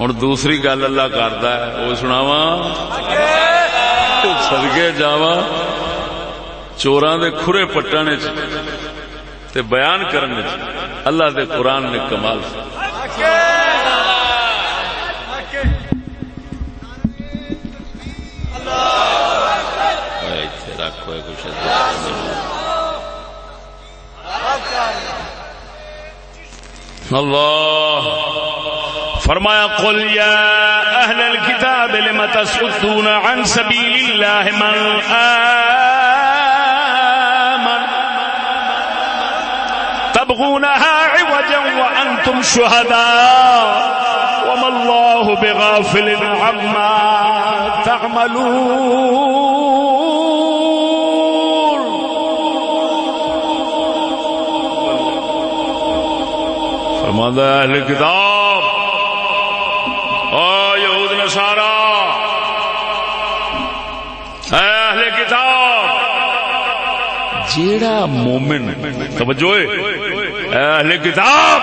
ہوں دوسری گل اللہ کرتا ہے، وہ سناوا سدگے جاوا چوراں دے کھرے پٹن تے بیان کرنے اللہ دے قرآن نے کمال اللہ۔ فرمایا، قل یا اہل الكتاب، لم تصدون عن سبیل اللہ من آمن؟ تبغونها عوجا وأنتم شهداء. وما الله بغافل عما تعملون. فماذا أهل الكتاب آه يهود نصارى. أهل الكتاب. جیڑا مومن توجہ۔ اہل کتاب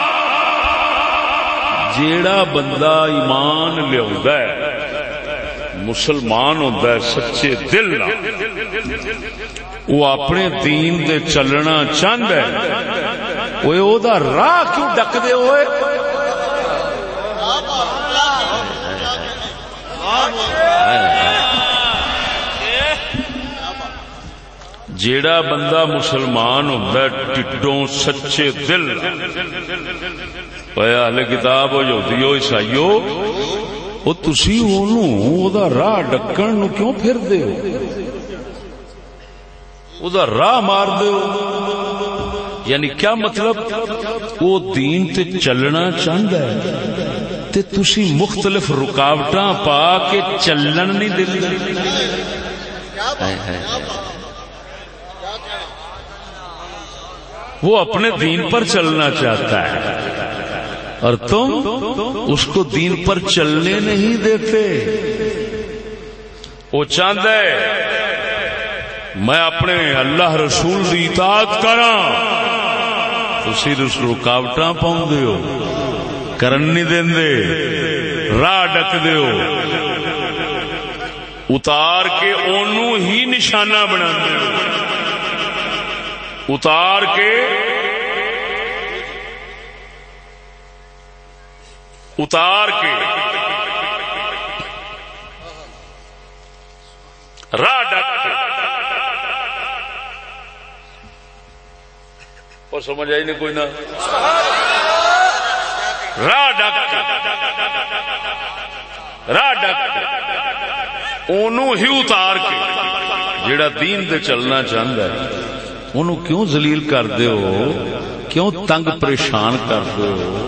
جیڑا بندہ ایمان لیا مسلمان ہوتا ہے سچے دل وہ اپنے دین دے چلنا چاہتا ہے وہ او دا راہ کیوں ڈکتے ہوئے جیڑا بندہ مسلمان ہوتا ہے ٹھڈوں سچے دل ہل کتاب ہو جو عیسائیو وہ تسی راہ ڈکن نو کیوں پھر دے ہو راہ مار دے ہو۔ یعنی کیا مطلب؟ وہ دین تے چلنا چاہتا ہے تے تسی مختلف رکاوٹاں پا کے چلن نہیں دے وہ اپنے دین پر چلنا چاہتا ہے۔ اور تم اس کو دین پر چلنے نہیں دیتے۔ وہ چاہتا ہے۔ میں اپنے اللہ رسول کی اطاعت کرا تھی رکاوٹ پاؤں ہو۔ کرن نہیں دے راہ ڈک دیو اتار کے اونوں ہی نشانہ بنا اتار کے اتار کے راہ ڈک اور سمجھ آئی نہیں کوئی نہ راہ ڈک راہ ڈک ہی اتار کے۔ جڑا دین دے چلنا چاہتا ہے۔ انہوں کیوں زلیل کر ہو؟ کیوں تنگ پریشان کر ہو؟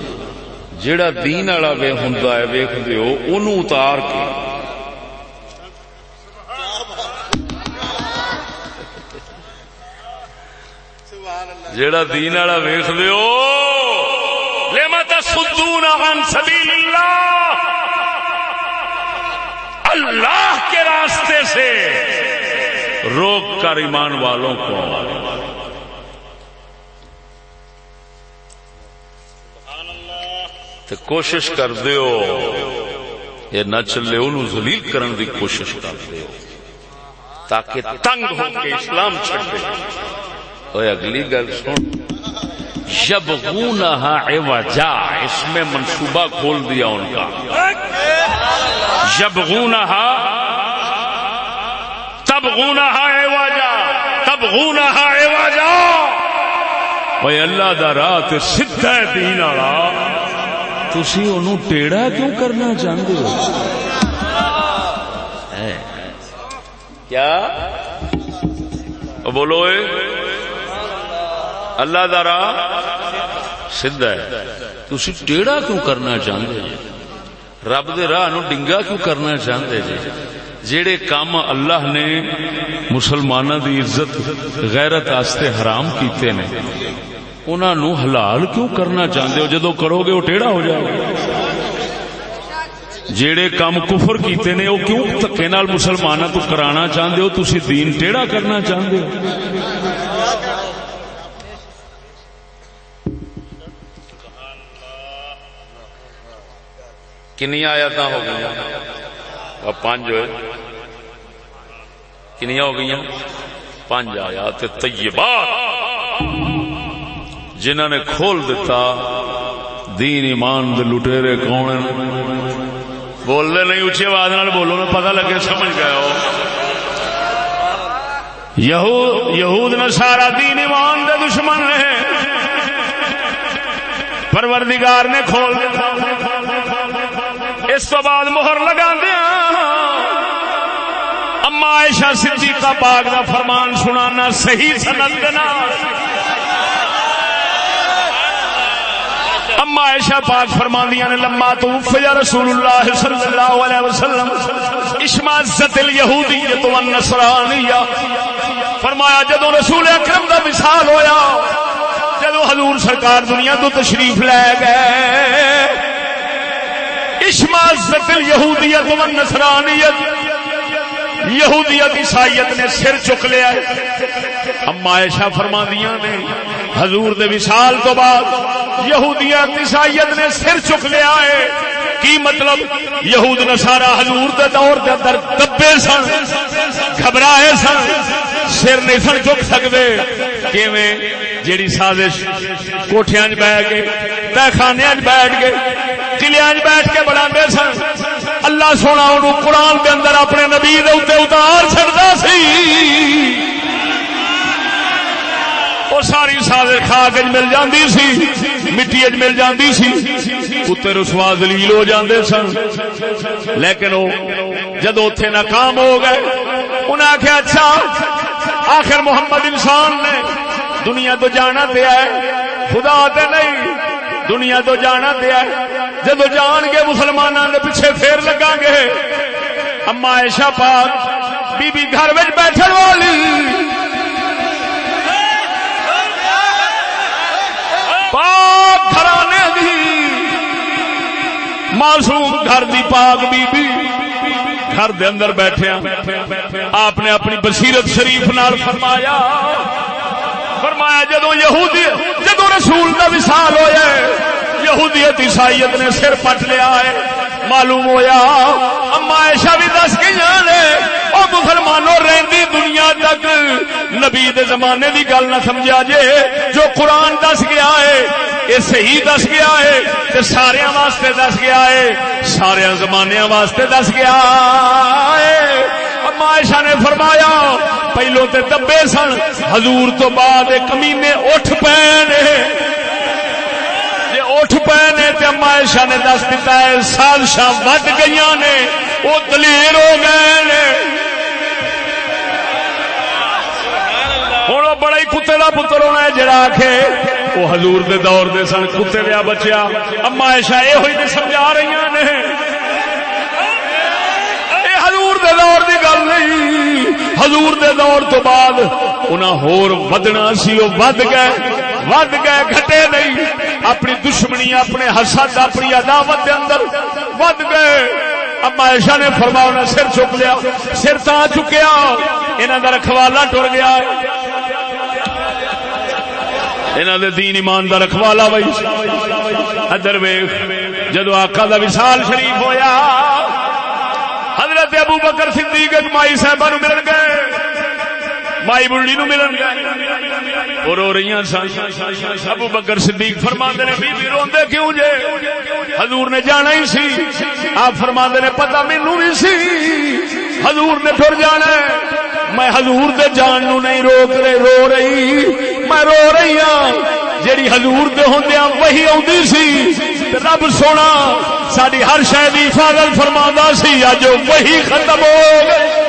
جیڑا دین والا وے ہوں ویخ دو اتار کے۔ جیڑا دین والا ویخ دو اللہ کے راستے سے روک کر ایمان والوں کو۔ تے کوشش کر دیو۔ یہ نہ چلے انہوں زلیل کرن دی کوشش کر دیو۔ تاکہ تنگ ہو کے اسلام چھڑ دے۔ اگلی گل سن۔ یبغونہا عوجا، اس میں منصوبہ کھول دیا ان کا۔ یبغونہا، تبغونہا عوجا تبغونہا عوجا۔ اوہ اللہ دا رات سدھا دین آرہا تھی ان ٹیڑا کیوں کرنا چاہتے ہو کیا بولو اللہ دارا سدھا ہے تھی ٹیڑا کیوں کرنا چاہتے جی رب دے راہ نو ڈنگا کیوں کرنا چاہتے جی جیڑے کام اللہ نے مسلمانوں دی عزت غیرت آستے حرام کیتے نے انہوں نے حلال کیوں کرنا چاہتے ہو؟ جدو کرو گے وہ ٹیڑھا ہو جائے جیڑے کام کفر کیتے نے وہ کیوں دکے نال مسلمانوں تو کرانا چاہتے ہو تھی دین ٹیڑھا کرنا چاہتے ہو۔ کنیا آیات ہو گئی پانچ ہوئے۔ کنیا ہو گئی پانچ آیات طیبات۔ جنہوں نے کھول دیتا دین ایمان دے لٹیرے کون بولنے نہیں اچھی آواز بولو، میں پتہ لگے، سمجھ گئے ہو۔ یہود نے سارا دین ایمان دے دشمن نے۔ پروردگار نے کھول دیتا اس تو بعد مہر لگا دیا اما عائشہ صدیقہ پاک دا فرمان سنانا صحیح سند دینا اما عائشہ پاک فرماندیاں نے، لما تو فیا رسول اللہ صلی اللہ علیہ وسلم اشمازت الیہودیت والنصرانیہ فرمایا جدو رسول اکرم دا مثال ہویا جدو حضور سرکار دنیا تو تشریف لے گئے۔ اشما زتل یہودیت و یہودیت عیسائیت نے سر چک لیا۔ اما ایشا فرما نے حضور دے وصال تو بعد یہودیت عیسائیت نے سر چک لیا ہے۔ کی مطلب؟ یہود نسارا حضور دے دور دے اندر دبے سن، گھبرائے سن، سر نہیں سن چک سکتے کیویں؟ جیڑی سازش کوٹھیاں بہ کے تہ خانے بیٹھ کے قلعے بیٹھ کے بنا سن۔ اللہ سونا انہوں قرآن کے اندر اپنے نبی دے اتار چڑتا سی۔ ساری سازش کھا کے مل جاندی سی، مٹی مل جاندی سی کتے رسوا دلیل ہو جاندے سن۔ لیکن وہ جدو اتے ناکام ہو گئے انہیں آخیا اچھا آخر محمد انسان نے دنیا تو جانا دیا ہے، خدا تے نہیں، دنیا تو جانا دیا ہے۔ جب جان گے مسلمانوں کے پیچھے پھر لگا گے۔ اما ایشا پاک بی بی گھر بیٹھن والی گھرانے دی معصوم گھر دی پاک بی بی گھر دے اندر بیٹھے آپ نے اپنی بصیرت شریف نال فرمایا۔ فرمایا جدو یہودی جدو رسول کا وصال ہویا یہودیت عیسائیت نے سر پٹ لیا ہے۔ معلوم ہویا، اما ایشا بھی دس گئی نے مسلمانوں رہندی دنیا تک، نبی دے زمانے دی گل نہ سمجھا جے، جو قرآن دس گیا ہے، یہ صحیح دس گیا ہے، تے سارے واسطے دس گیا ہے، سارے زمانے واسطے دس گیا ہے۔ عائشہ نے فرمایا، پہلو تے دبے سن، حضور تو بعد کمینے اٹھ پے اٹھ پے نے تے عائشہ نے دس دیتا ہے، سازشاں ود گئی نے، وہ دلیر ہو گئے ہوں کتے کا پتر ہونا ہے جڑا آخ وہ حضور دے دور دے سن، کتے دیا بچیا۔ اما ایشا یہ ہوئی سمجھا رہی نے حضور دے دور دی گل نہیں۔ حضور دے دور تو بعد انہاں ہور ودنا سی، وہ ود گئے۔ ود گئے، گھٹے نہیں۔ اپنی دشمنی، اپنے حسد، اپنی عداوت دے اندر ود گئے۔ اما ایشا نے فرما سر چک لیا۔ سر تا چکیا۔ انہوں کا رکھوالا ٹر گیا۔ انہوں دے دین ایمان دا رکھوالا بھائی ادر ویخ جدو آقا دا وصال شریف ہویا، حضرت ابو بکر صدیق مائی صاحبہ نو ملن گئے۔ مائی بڑی نو ملن گئے۔ اور رو رہی سن۔ ابو بکر صدیق فرما نے، بی بی روندے کیوں جے؟ حضور نے جانا ہی سی۔ آپ فرما نے پتا مینو بھی سی۔ حضور نے پھر جانا ہے۔ میں حضور دے جان نو نہیں روک رہے رو رہی۔ میں رو رہی ہوں جیڑی حضور دے ہوندیا ہاں، وہی آدھی سی۔ رب سونا ساری ہر شاید حفاظت فرما سی۔ اج وہی ختم ہو گئے۔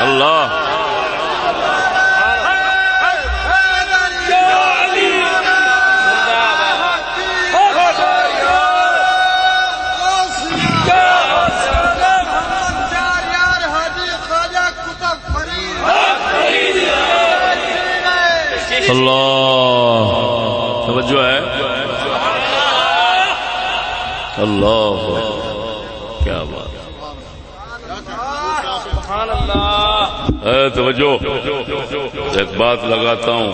اللہ۔ اللہ توجہ ہے اللہ کیا بات توجہ، ایک بات لگاتا ہوں۔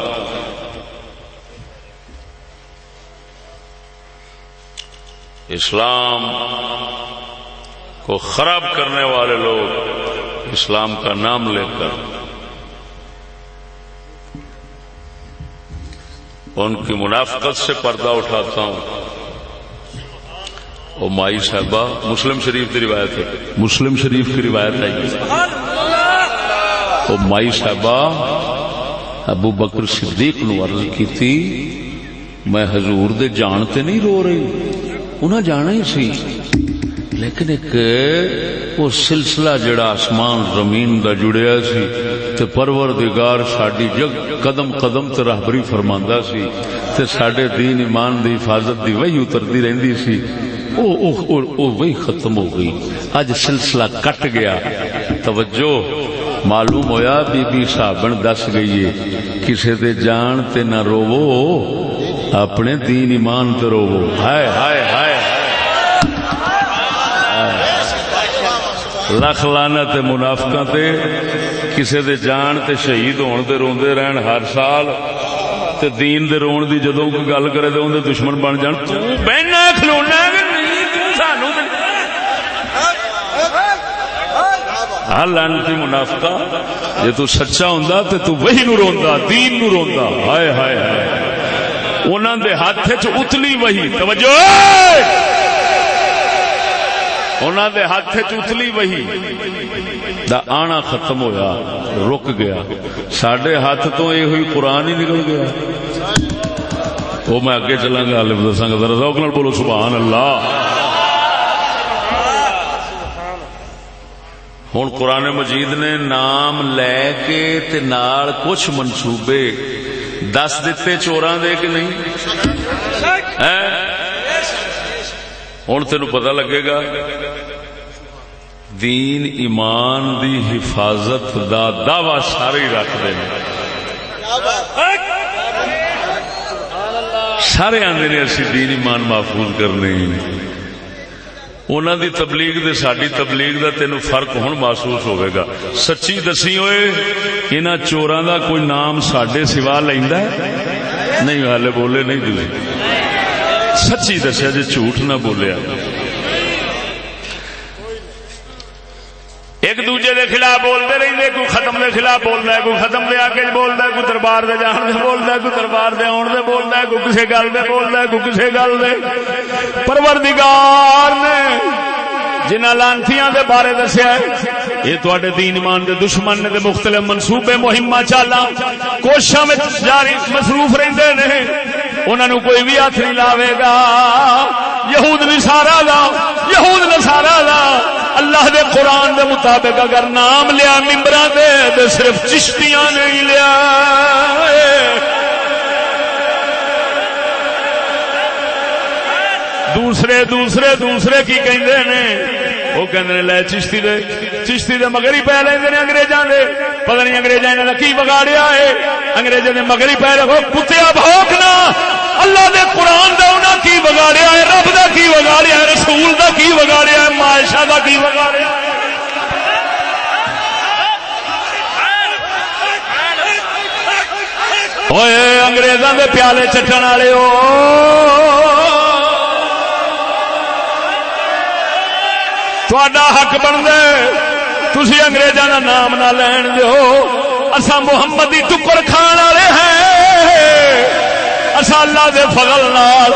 اسلام کو خراب کرنے والے لوگ اسلام کا نام لے کر ان کی منافقت سے پردہ اٹھاتا ہوں۔ وہ مائی صاحبہ مسلم شریف کی روایت ہے۔ مسلم شریف کی روایت ہے۔ وہ مائی صاحبہ ابو بکر صدیق نو عرض کی تھی میں حضور دے جانتے نہیں رو رہی۔ انہیں جانا ہی سی۔ لیکن ایک وہ سلسلہ جڑا آسمان زمین دا جڑیا سی تے پروردگار ساڈی جگ قدم قدم تے راہبری فرماندا سی تے ساڈے دین ایمان دی حفاظت دی وہی اتردی رہندی سی وہی ختم ہو گئی۔ اج سلسلہ کٹ گیا۔ توجہ۔ معلوم ہویا بی بی صاحب دس گئی ہے کسی دے جان تے نہ روو، اپنے دین ایمان تے روو۔ ہائے ہائے ہائے۔ لکھ لانا تے منافقہ تے، کسے دے جان تے شہید ہون تے روندے رہن ہر سال تے دین دے رون دی جدوں کوئی گل کرے تے اون دے دشمن بن جان۔ تو بہنا کھلونا کہ نہیں، تو سانو ہاں لانتی منافقہ جے تو سچا ہوندا تے تو وہی نو روندا، دین نو روندا۔ ہائے ہائے ہائے۔ انہاں دے ہاتھ وچ اتلی وہی توجہ! انہوں دے ہاتھ چتلی وہی دا آنا ختم ہویا، رک گیا۔ سڈے ہاتھ تو یہ ہوئی قرآن ہی نکل گیا۔ وہ میں اگے چلا گا دسا گا۔ روک نال بولو سبحان اللہ ہوں قرآن مجید نے نام لے کے تے نال کچھ منصوبے دس دیتے چوراں دے کہ نہیں؟ ہوں تین پتا لگے گا۔ دین ایمان دی حفاظت دا دعوی سارے رکھتے ہیں۔ سارے آدھے نے اسی دین ایمان محفوظ کرنے انہوں دی تبلیغ دے ساری تبلیغ دا تین فرق ہوں محسوس ہوئے گا۔ سچی دسی ہوئے ان چوراں دا کوئی نام سڈے سوا لینا نہیں ہالے بولے نہیں دے سچی دسیا جی جھوٹ نہ بولیا۔ ایک دوجے دے خلاف بولتے رہتے کوئی ختم دے خلاف بولتا ہے، کوئی ختم دے آگے بولتا ہے، کوئی دربار دے جان دے بولتا ہے، کوئی دربار دے آن دے بولتا ہے، کوئی کسی گل دے بولتا ہے، کوئی کسی گل دے۔ پروردگار نے جنہ لانتیاں دے بارے دسیا ہے، یہ تے دین ایمان دے دشمن نے دے مختلف منصوبے مہمہ چالا کوششاں میں جاری مصروف رہندے نے انہوں نے کوئی بھی ہاتھ نہیں لاوے گا۔ یہود بھی سارا لا یہود نے سارا اللہ دے قرآن دے مطابق اگر نام لیا ممبر دے تو صرف چشتیاں نہیں لیا۔ دوسرے دوسرے دوسرے کی کہندے نے؟ وہ کہندے لے چشتی دے چشتی دے مگر ہی پہ لیندے نے انگریزاں دے۔ پتہ نہیں انگریزاں انہاں کی بگاڑیا ہے۔ انگریزاں دے مگر ہی پہ رکھو کتیا بھوکنا اللہ دے قرآن دا انہاں کی بگاڑیا ہے، رب دا کی بگاڑیا ہے، رسول دا کی بگاڑیا ہے معاشہ دا کی بگاڑیا ہے۔ انگریزاں دے پیالے چٹن والے حق بن دے تھی اگریزاں کا نام نہ لین دو اصا محمد کی ٹکر کھان والے ہیں۔ اصا اللہ دے فضل نال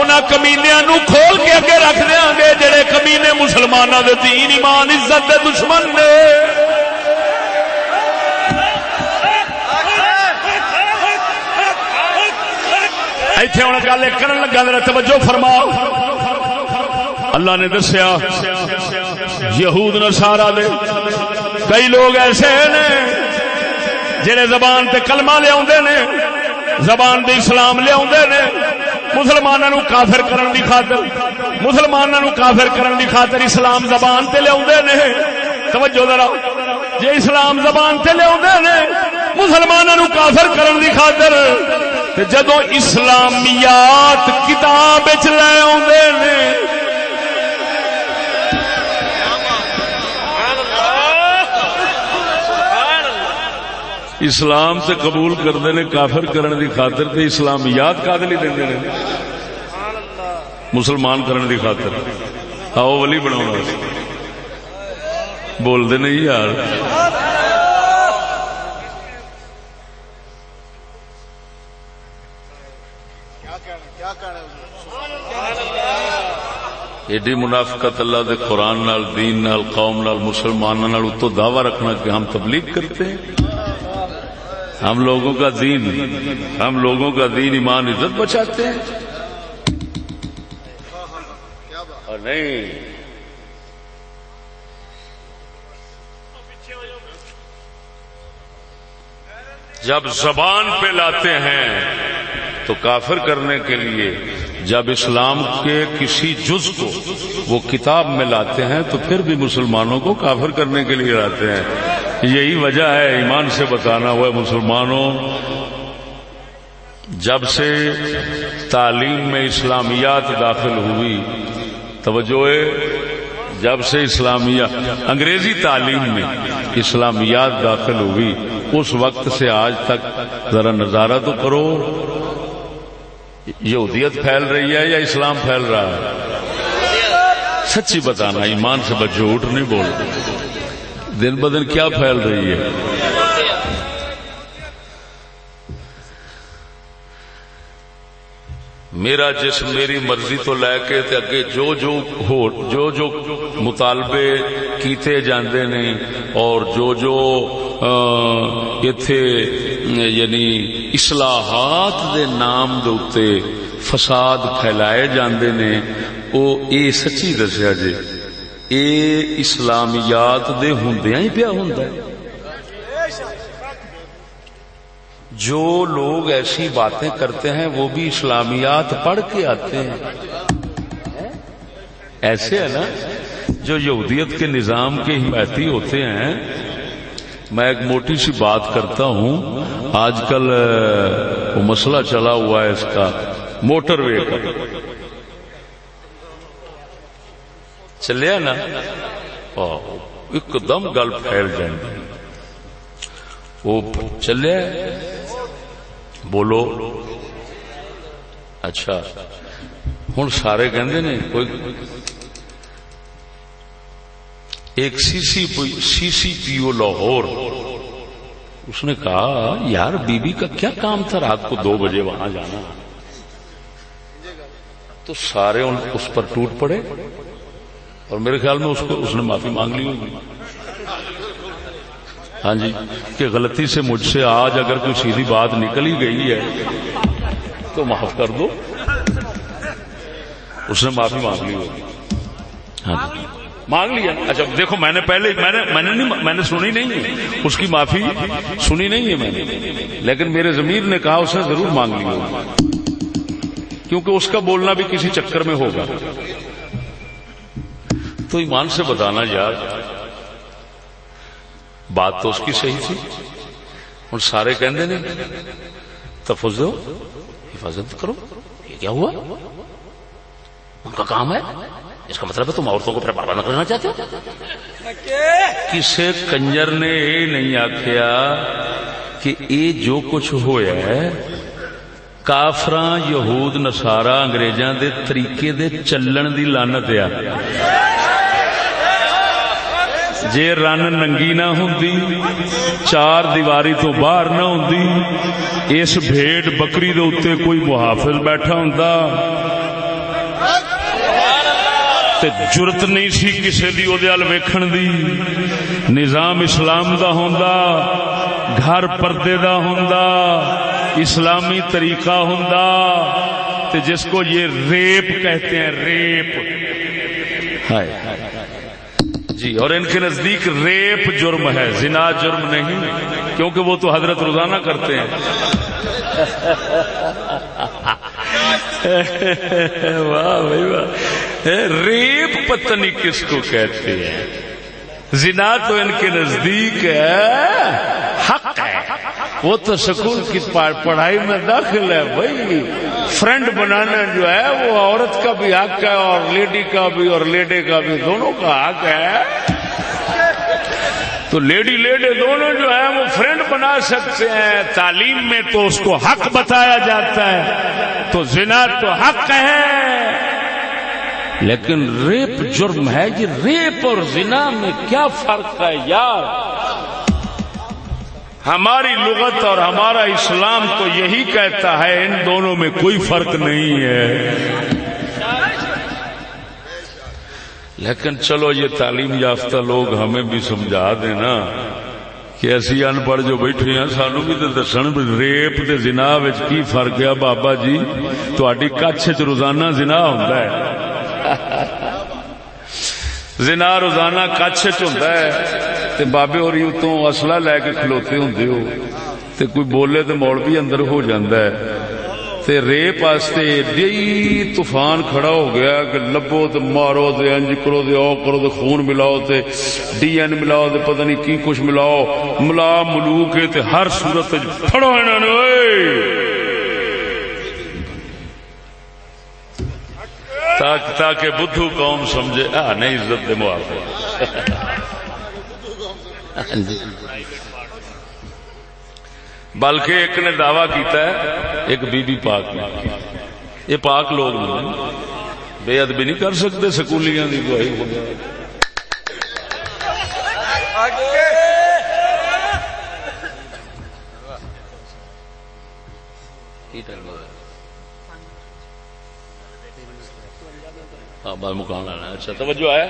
ان کمینیا نو کھول کے اگے رکھ دیا گے، جڑے کمینے مسلمانوں دے دین، ایمان، عزت دے دشمن نے۔ ایتھے ہوں گل کرن لگا میرا توجہ فرماؤ۔ اللہ نے دسیا، یہود نسارا دے کئی لوگ ایسے نے جڑے زبان تے کلمہ لیا نے۔ زبان دے اسلام لیا نے۔ مسلمانوں کافر کرن دی خاطر۔ مسلمانوں کافر کرن دی خاطر اسلام زبان تے لیا نے۔ توجہ ذرا۔ جی اسلام زبان تے لیا نے مسلمانوں کافر کرن دی خاطر۔ جدو اسلامیات کتاب لے آ اسلام سے قبول کرتے ہیں کافر کرنے دی خاطر تے اسلامیات کا دلی دیں مسلمان کرنے دی خاطر۔ آؤ ولی بنا بولتے نہیں یار۔ ایڈی منافقت اللہ دے قرآن نال، دین نال، قوم نال مسلمان نال اتو دعوی رکھنا کہ ہم تبلیغ کرتے ہیں۔ ہم لوگوں کا دین، ہم لوگوں کا دین ایمان، عزت بچاتے ہیں۔ اور نہیں۔ جب زبان پہ لاتے ہیں تو کافر کرنے کے لیے جب اسلام کے کسی جز کو وہ کتاب میں لاتے ہیں تو پھر بھی مسلمانوں کو کافر کرنے کے لیے لاتے ہیں۔ یہی وجہ ہے ایمان سے بتانا ہوا مسلمانوں، جب سے تعلیم میں اسلامیات داخل ہوئی، توجہ جب سے اسلامیہ، انگریزی تعلیم میں اسلامیات داخل ہوئی، اس وقت سے آج تک ذرا نظارہ تو کرو یہودیت پھیل رہی ہے یا اسلام پھیل رہا ہے؟ سچی بتانا، ایمان سے بچے اٹھ نہیں بول دن بدن کیا پھیل رہی ہے؟ میرا جسم میری مرضی تو لے کے تے اگے جو جو ہو جو جو مطالبے کیتے جاندے نے اور جو جو اتے یعنی اصلاحات دے نام دے فساد پھیلائے جاندے نے، او اے سچی دسیا جی اے اسلامیات دے ہوندیاں ہی پیا ہوندا ہے۔ جو لوگ ایسی باتیں کرتے ہیں، وہ بھی اسلامیات پڑھ کے آتے ہیں۔ ایسے ہے نا، جو یہودیت کے نظام کے حمایتی ہوتے ہیں۔ میں ایک موٹی سی بات کرتا ہوں۔ آج کل وہ مسئلہ چلا ہوا ہے اس کا۔ موٹر وے کا چلیا نا؟ ایک دم گل پھیل جائیں وہ چلے بولو۔ اچھا۔ ہوں سارے نے کوئی ایک سی سی سی سی پی او لاہور۔ اس نے کہا، یار بی بی کا کیا کام تھا رات کو دو بجے وہاں جانا؟ تو سارے اس پر ٹوٹ پڑے۔ اور میرے خیال میں اس کو اس نے معافی مانگ لی ہوگی۔ ہاں جی کہ غلطی سے مجھ سے آج اگر کوئی سیدھی بات نکل ہی گئی ہے، تو معاف کر دو۔ اس نے معافی مانگ لی ہوگی۔ ہاں جی۔ مانگ لیا۔ اچھا دیکھو، میں نے پہلے میں نے میں نے نہیں میں نے سنی نہیں ہے۔ اس کی معافی سنی نہیں ہے میں نے۔ لیکن میرے ضمیر نے کہا، اس نے ضرور مانگ لی ہوگی۔ کیونکہ اس کا بولنا بھی کسی چکر میں ہوگا۔ تو ایمان سے بتانا یار۔ بات تو اس کی صحیح تھی۔ ہوں سارے کہندے نے تفظ دو، حفاظت کرو۔ یہ کیا ہوا؟ ان کا کام ہے؟ اس کا مطلب ہے تم عورتوں کو پھر برباد کرنا چاہتے ہو؟ کسی کنجر نے یہ نہیں آخیا کہ یہ جو کچھ ہوا ہے کافر یہود نسارا انگریزاں دے طریقے دے چلن دی لانت آ جے رن ننگی نہ ہوں چار دیواری تو باہر نہ ہوں اس بھیڑ بکری دے اتنے کوئی محافظ بیٹھا ہوں جرت نہیں سی کسی دی ویکھن دی نظام اسلام دا ہوندا گھر پردے دا ہوندا اسلامی طریقہ ہوندا تے جس کو یہ ریپ کہتے ہیں ریپ ہائے جی اور ان کے نزدیک ریپ جرم ہے، زنا جرم نہیں، کیونکہ وہ تو حضرت روزانہ کرتے ہیں۔ واہ بھائی واہ۔ ریپ پتنی کس کو کہتے ہیں۔ زنا تو ان کے نزدیک ہے، حق ہے۔ وہ تو سکول کی پڑھائی میں داخل ہے بھائی۔ فرینڈ بنانا جو ہے، وہ عورت کا بھی حق ہے اور لیڈی کا بھی اور لیڈی کا بھی، دونوں کا حق ہے۔ تو لیڈی لیڈی دونوں جو ہے وہ فرینڈ بنا سکتے ہیں۔ تعلیم میں تو اس کو حق بتایا جاتا ہے۔ تو زنا تو حق ہے۔ لیکن ریپ جرم ہے یہ ریپ اور زنا میں کیا فرق ہے یار؟ ہماری لغت اور ہمارا اسلام تو یہی کہتا ہے، ان دونوں میں کوئی فرق نہیں ہے۔ لیکن چلو، یہ تعلیم یافتہ لوگ ہمیں بھی سمجھا دینا کہ ایسی ان پڑھ جو بیٹھے ہیں، سانو بھی تو دسن ریپ تے زنا کی فرق ہے؟ بابا جی تھی کچھ چ روزانہ زنا ہوتا ہے۔ زنا روزانہ کچھ چ ہوتا ہے تے بابے اور اتوں اصلہ لے کے کھلوتے ہوں تے کوئی بولے تو موڑ بھی اندر ہو جاندہ ہے تے ریپ واسطے ایڈی طوفان کھڑا ہو گیا کہ لبو تے مارو تے انج کرو تے او کرو تے خون ملاؤ تے ڈی این ملاؤ تے پتہ نہیں کی کچھ ملاؤ، ملا ملوک تے ہر صورت پھڑو انہاں نے، اوئے! تاکہ بدھو قوم سمجھے. آ نہیں عزت دے معاف بلکہ ایک نے دعویٰ کیتا ہے ایک بی بی پاک نے. یہ پاک لوگ نہیں بے ادبی نہیں کر سکتے سکولیاں کی گواہی ہاں بس مکان لانا اچھا توجہ ہے۔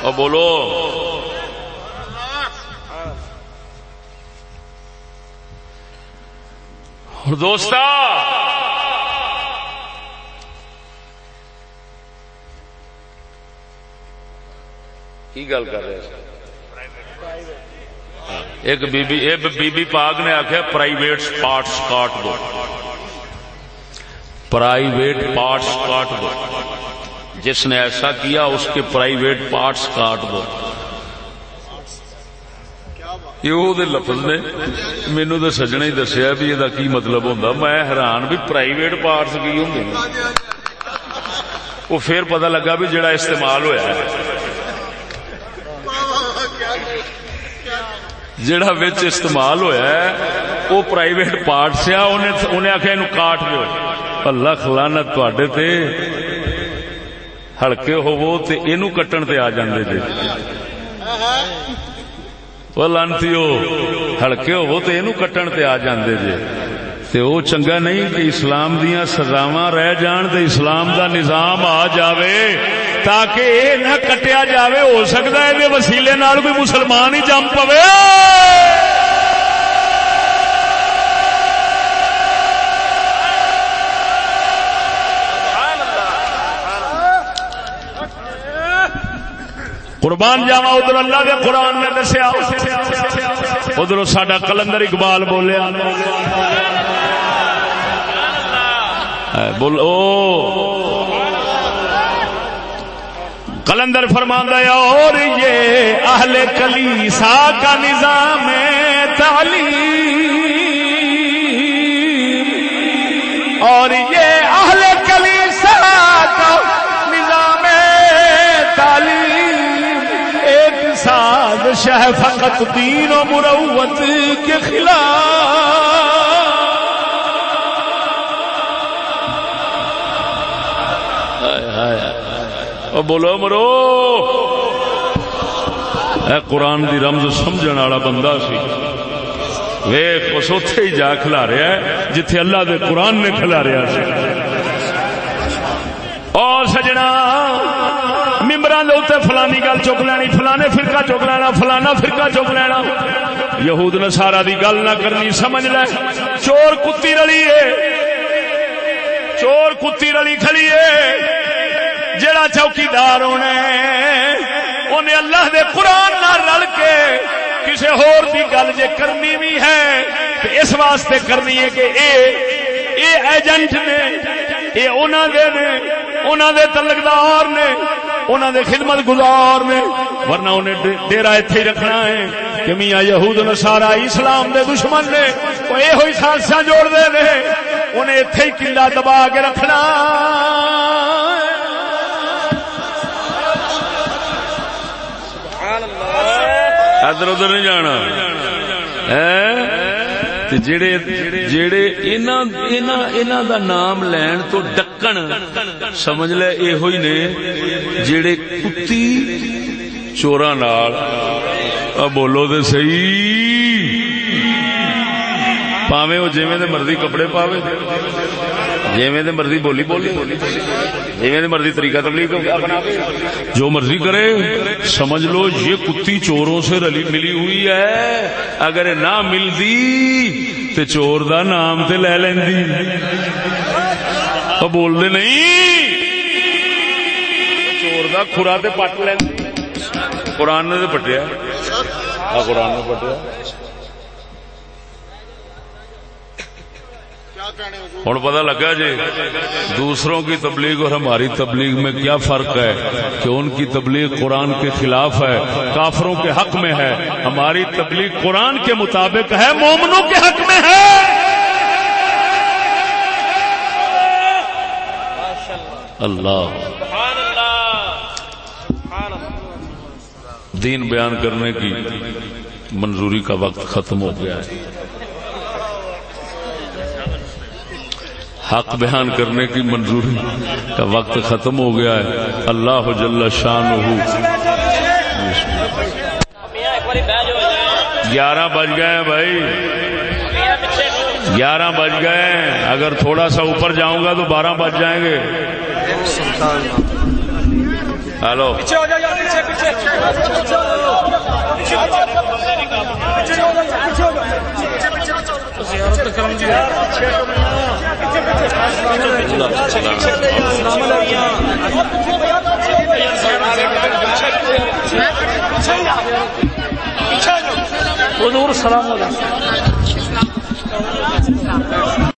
اور بولو۔ اور دوست کی گل کر رہے ہاں، ایک بی بی، ایک بی بی پاک نے آخیا پرائیویٹ پارٹس کاٹ دو۔ پرائیویٹ پارٹس کاٹ دو۔ جس نے ایسا کیا، اس کے پرائیویٹ پارٹس کاٹ دو۔ یہ لفظ نے مینو تو سجنا ہی دسیا بھی یہ کی مطلب ہوں میں حیران بھی پرائیویٹ پارٹس کی ہوں۔ وہ پھر پتا لگا بھی جڑا استعمال ہوا جڑا بچ استعمال ہوا وہ پرائیویٹ پارٹس آ انہیں آخیا کاٹ دو اللہ خلانت تے ہلکے ہوو تے اینو کٹن تے آ جاندے جے۔ وہ لانتی ہلکے ہوو تے اینو کٹن تے آ جاندے جے۔ تے او چنگا نہیں کہ اسلام دیاں سزاواں رہ جان تے اسلام دا نظام آ جاوے تاکہ اے نہ کٹیا جاوے، ہو سکدا ہے دے وسیلے نال کوئی مسلمان ہی جم پوے۔ قربان جاوا ادھر اللہ کے قرآن نے دسیا۔ ادھر سڈا کلندر اقبال بولیا بولو کلندر فرماندہ اور یہ اہل کلیسا کا نظام تعلیم۔ اور فقط دین و مروت کے خلاف۔ بولو مرو۔ اے قرآن دی رمز سمجھن والا بندہ سی۔ ویخ اس اتے ہی جا کھلا رہا ہے، جتھے اللہ دے قرآن نے کھلا رہا سی۔ اور سجنا۔ ممبران دے فلانی گل چک لینی، فلانے فرقہ چک لینا، فلانا فرقہ چک لینا۔ یہود نے سارا دی گل نہ کرنی، سمجھ لے۔ چور کتی رلی ہے۔ چور کتی رلی کھڑی ہے۔ جڑا چوکیدار ہونا انہیں اللہ دے قرآن نہ رل کے کسی ہور دی گل جے کرنی بھی ہے تو اس واسطے کرنی ہے کہ اے اے ایجنٹ نے، اے انہوں دے نے انہوں دے تلقدار نے انہوں دے خدمت گزار نے، ورنہ انہیں ڈیرا اتے ہی رکھنا ہے کہ میاں یہود نسارا اسلام دے دشمن نے، وہ یہ ہوئی سازشاں جوڑ دے نے، انہیں اتے ہی کلا دبا کے رکھنا۔ ادھر ادھر نہیں جانا۔ جڑے جڑے انہاں دا نام لین تو ڈک ڈکن سمجھ لے اے ہوئی نے جڑے کتی چوراں نال بولو تے صحیح پاوے وہ جویں دے مرضی کپڑے پاوے جیویں دے مرضی بولی بولی جیویں دے مرضی طریقہ تبلیغ جو مرضی کرے سمجھ لو یہ کتی چوروں سے رلی ملی ہوئی ہے اگر نہ ملتی تے چور دا نام تے لے لیندی بول دے نہیں۔ چور دا خورا تے پٹ لیندی قرآن نے پٹیا۔ قرآن نے پٹیا۔ ہوں پتا لگا جی دوسروں کی تبلیغ اور ہماری تبلیغ میں کیا فرق ہے کہ ان کی تبلیغ قرآن کے خلاف ہے کافروں کے حق میں ہے۔ ہماری تبلیغ قرآن کے مطابق ہے مومنوں کے حق میں ہے۔ اللہ۔ دین بیان کرنے کی منظوری کا وقت ختم ہو گیا ہے۔ حق بیان کرنے کی منظوری کا وقت ختم ہو گیا ہے۔ اللہ جل شان گیارہ بج گئے ہیں بھائی۔ گیارہ بج گئے ہیں۔ اگر تھوڑا سا اوپر جاؤں گا تو بارہ بج جائیں گے۔ ہلو۔ حضور سلام علیکم۔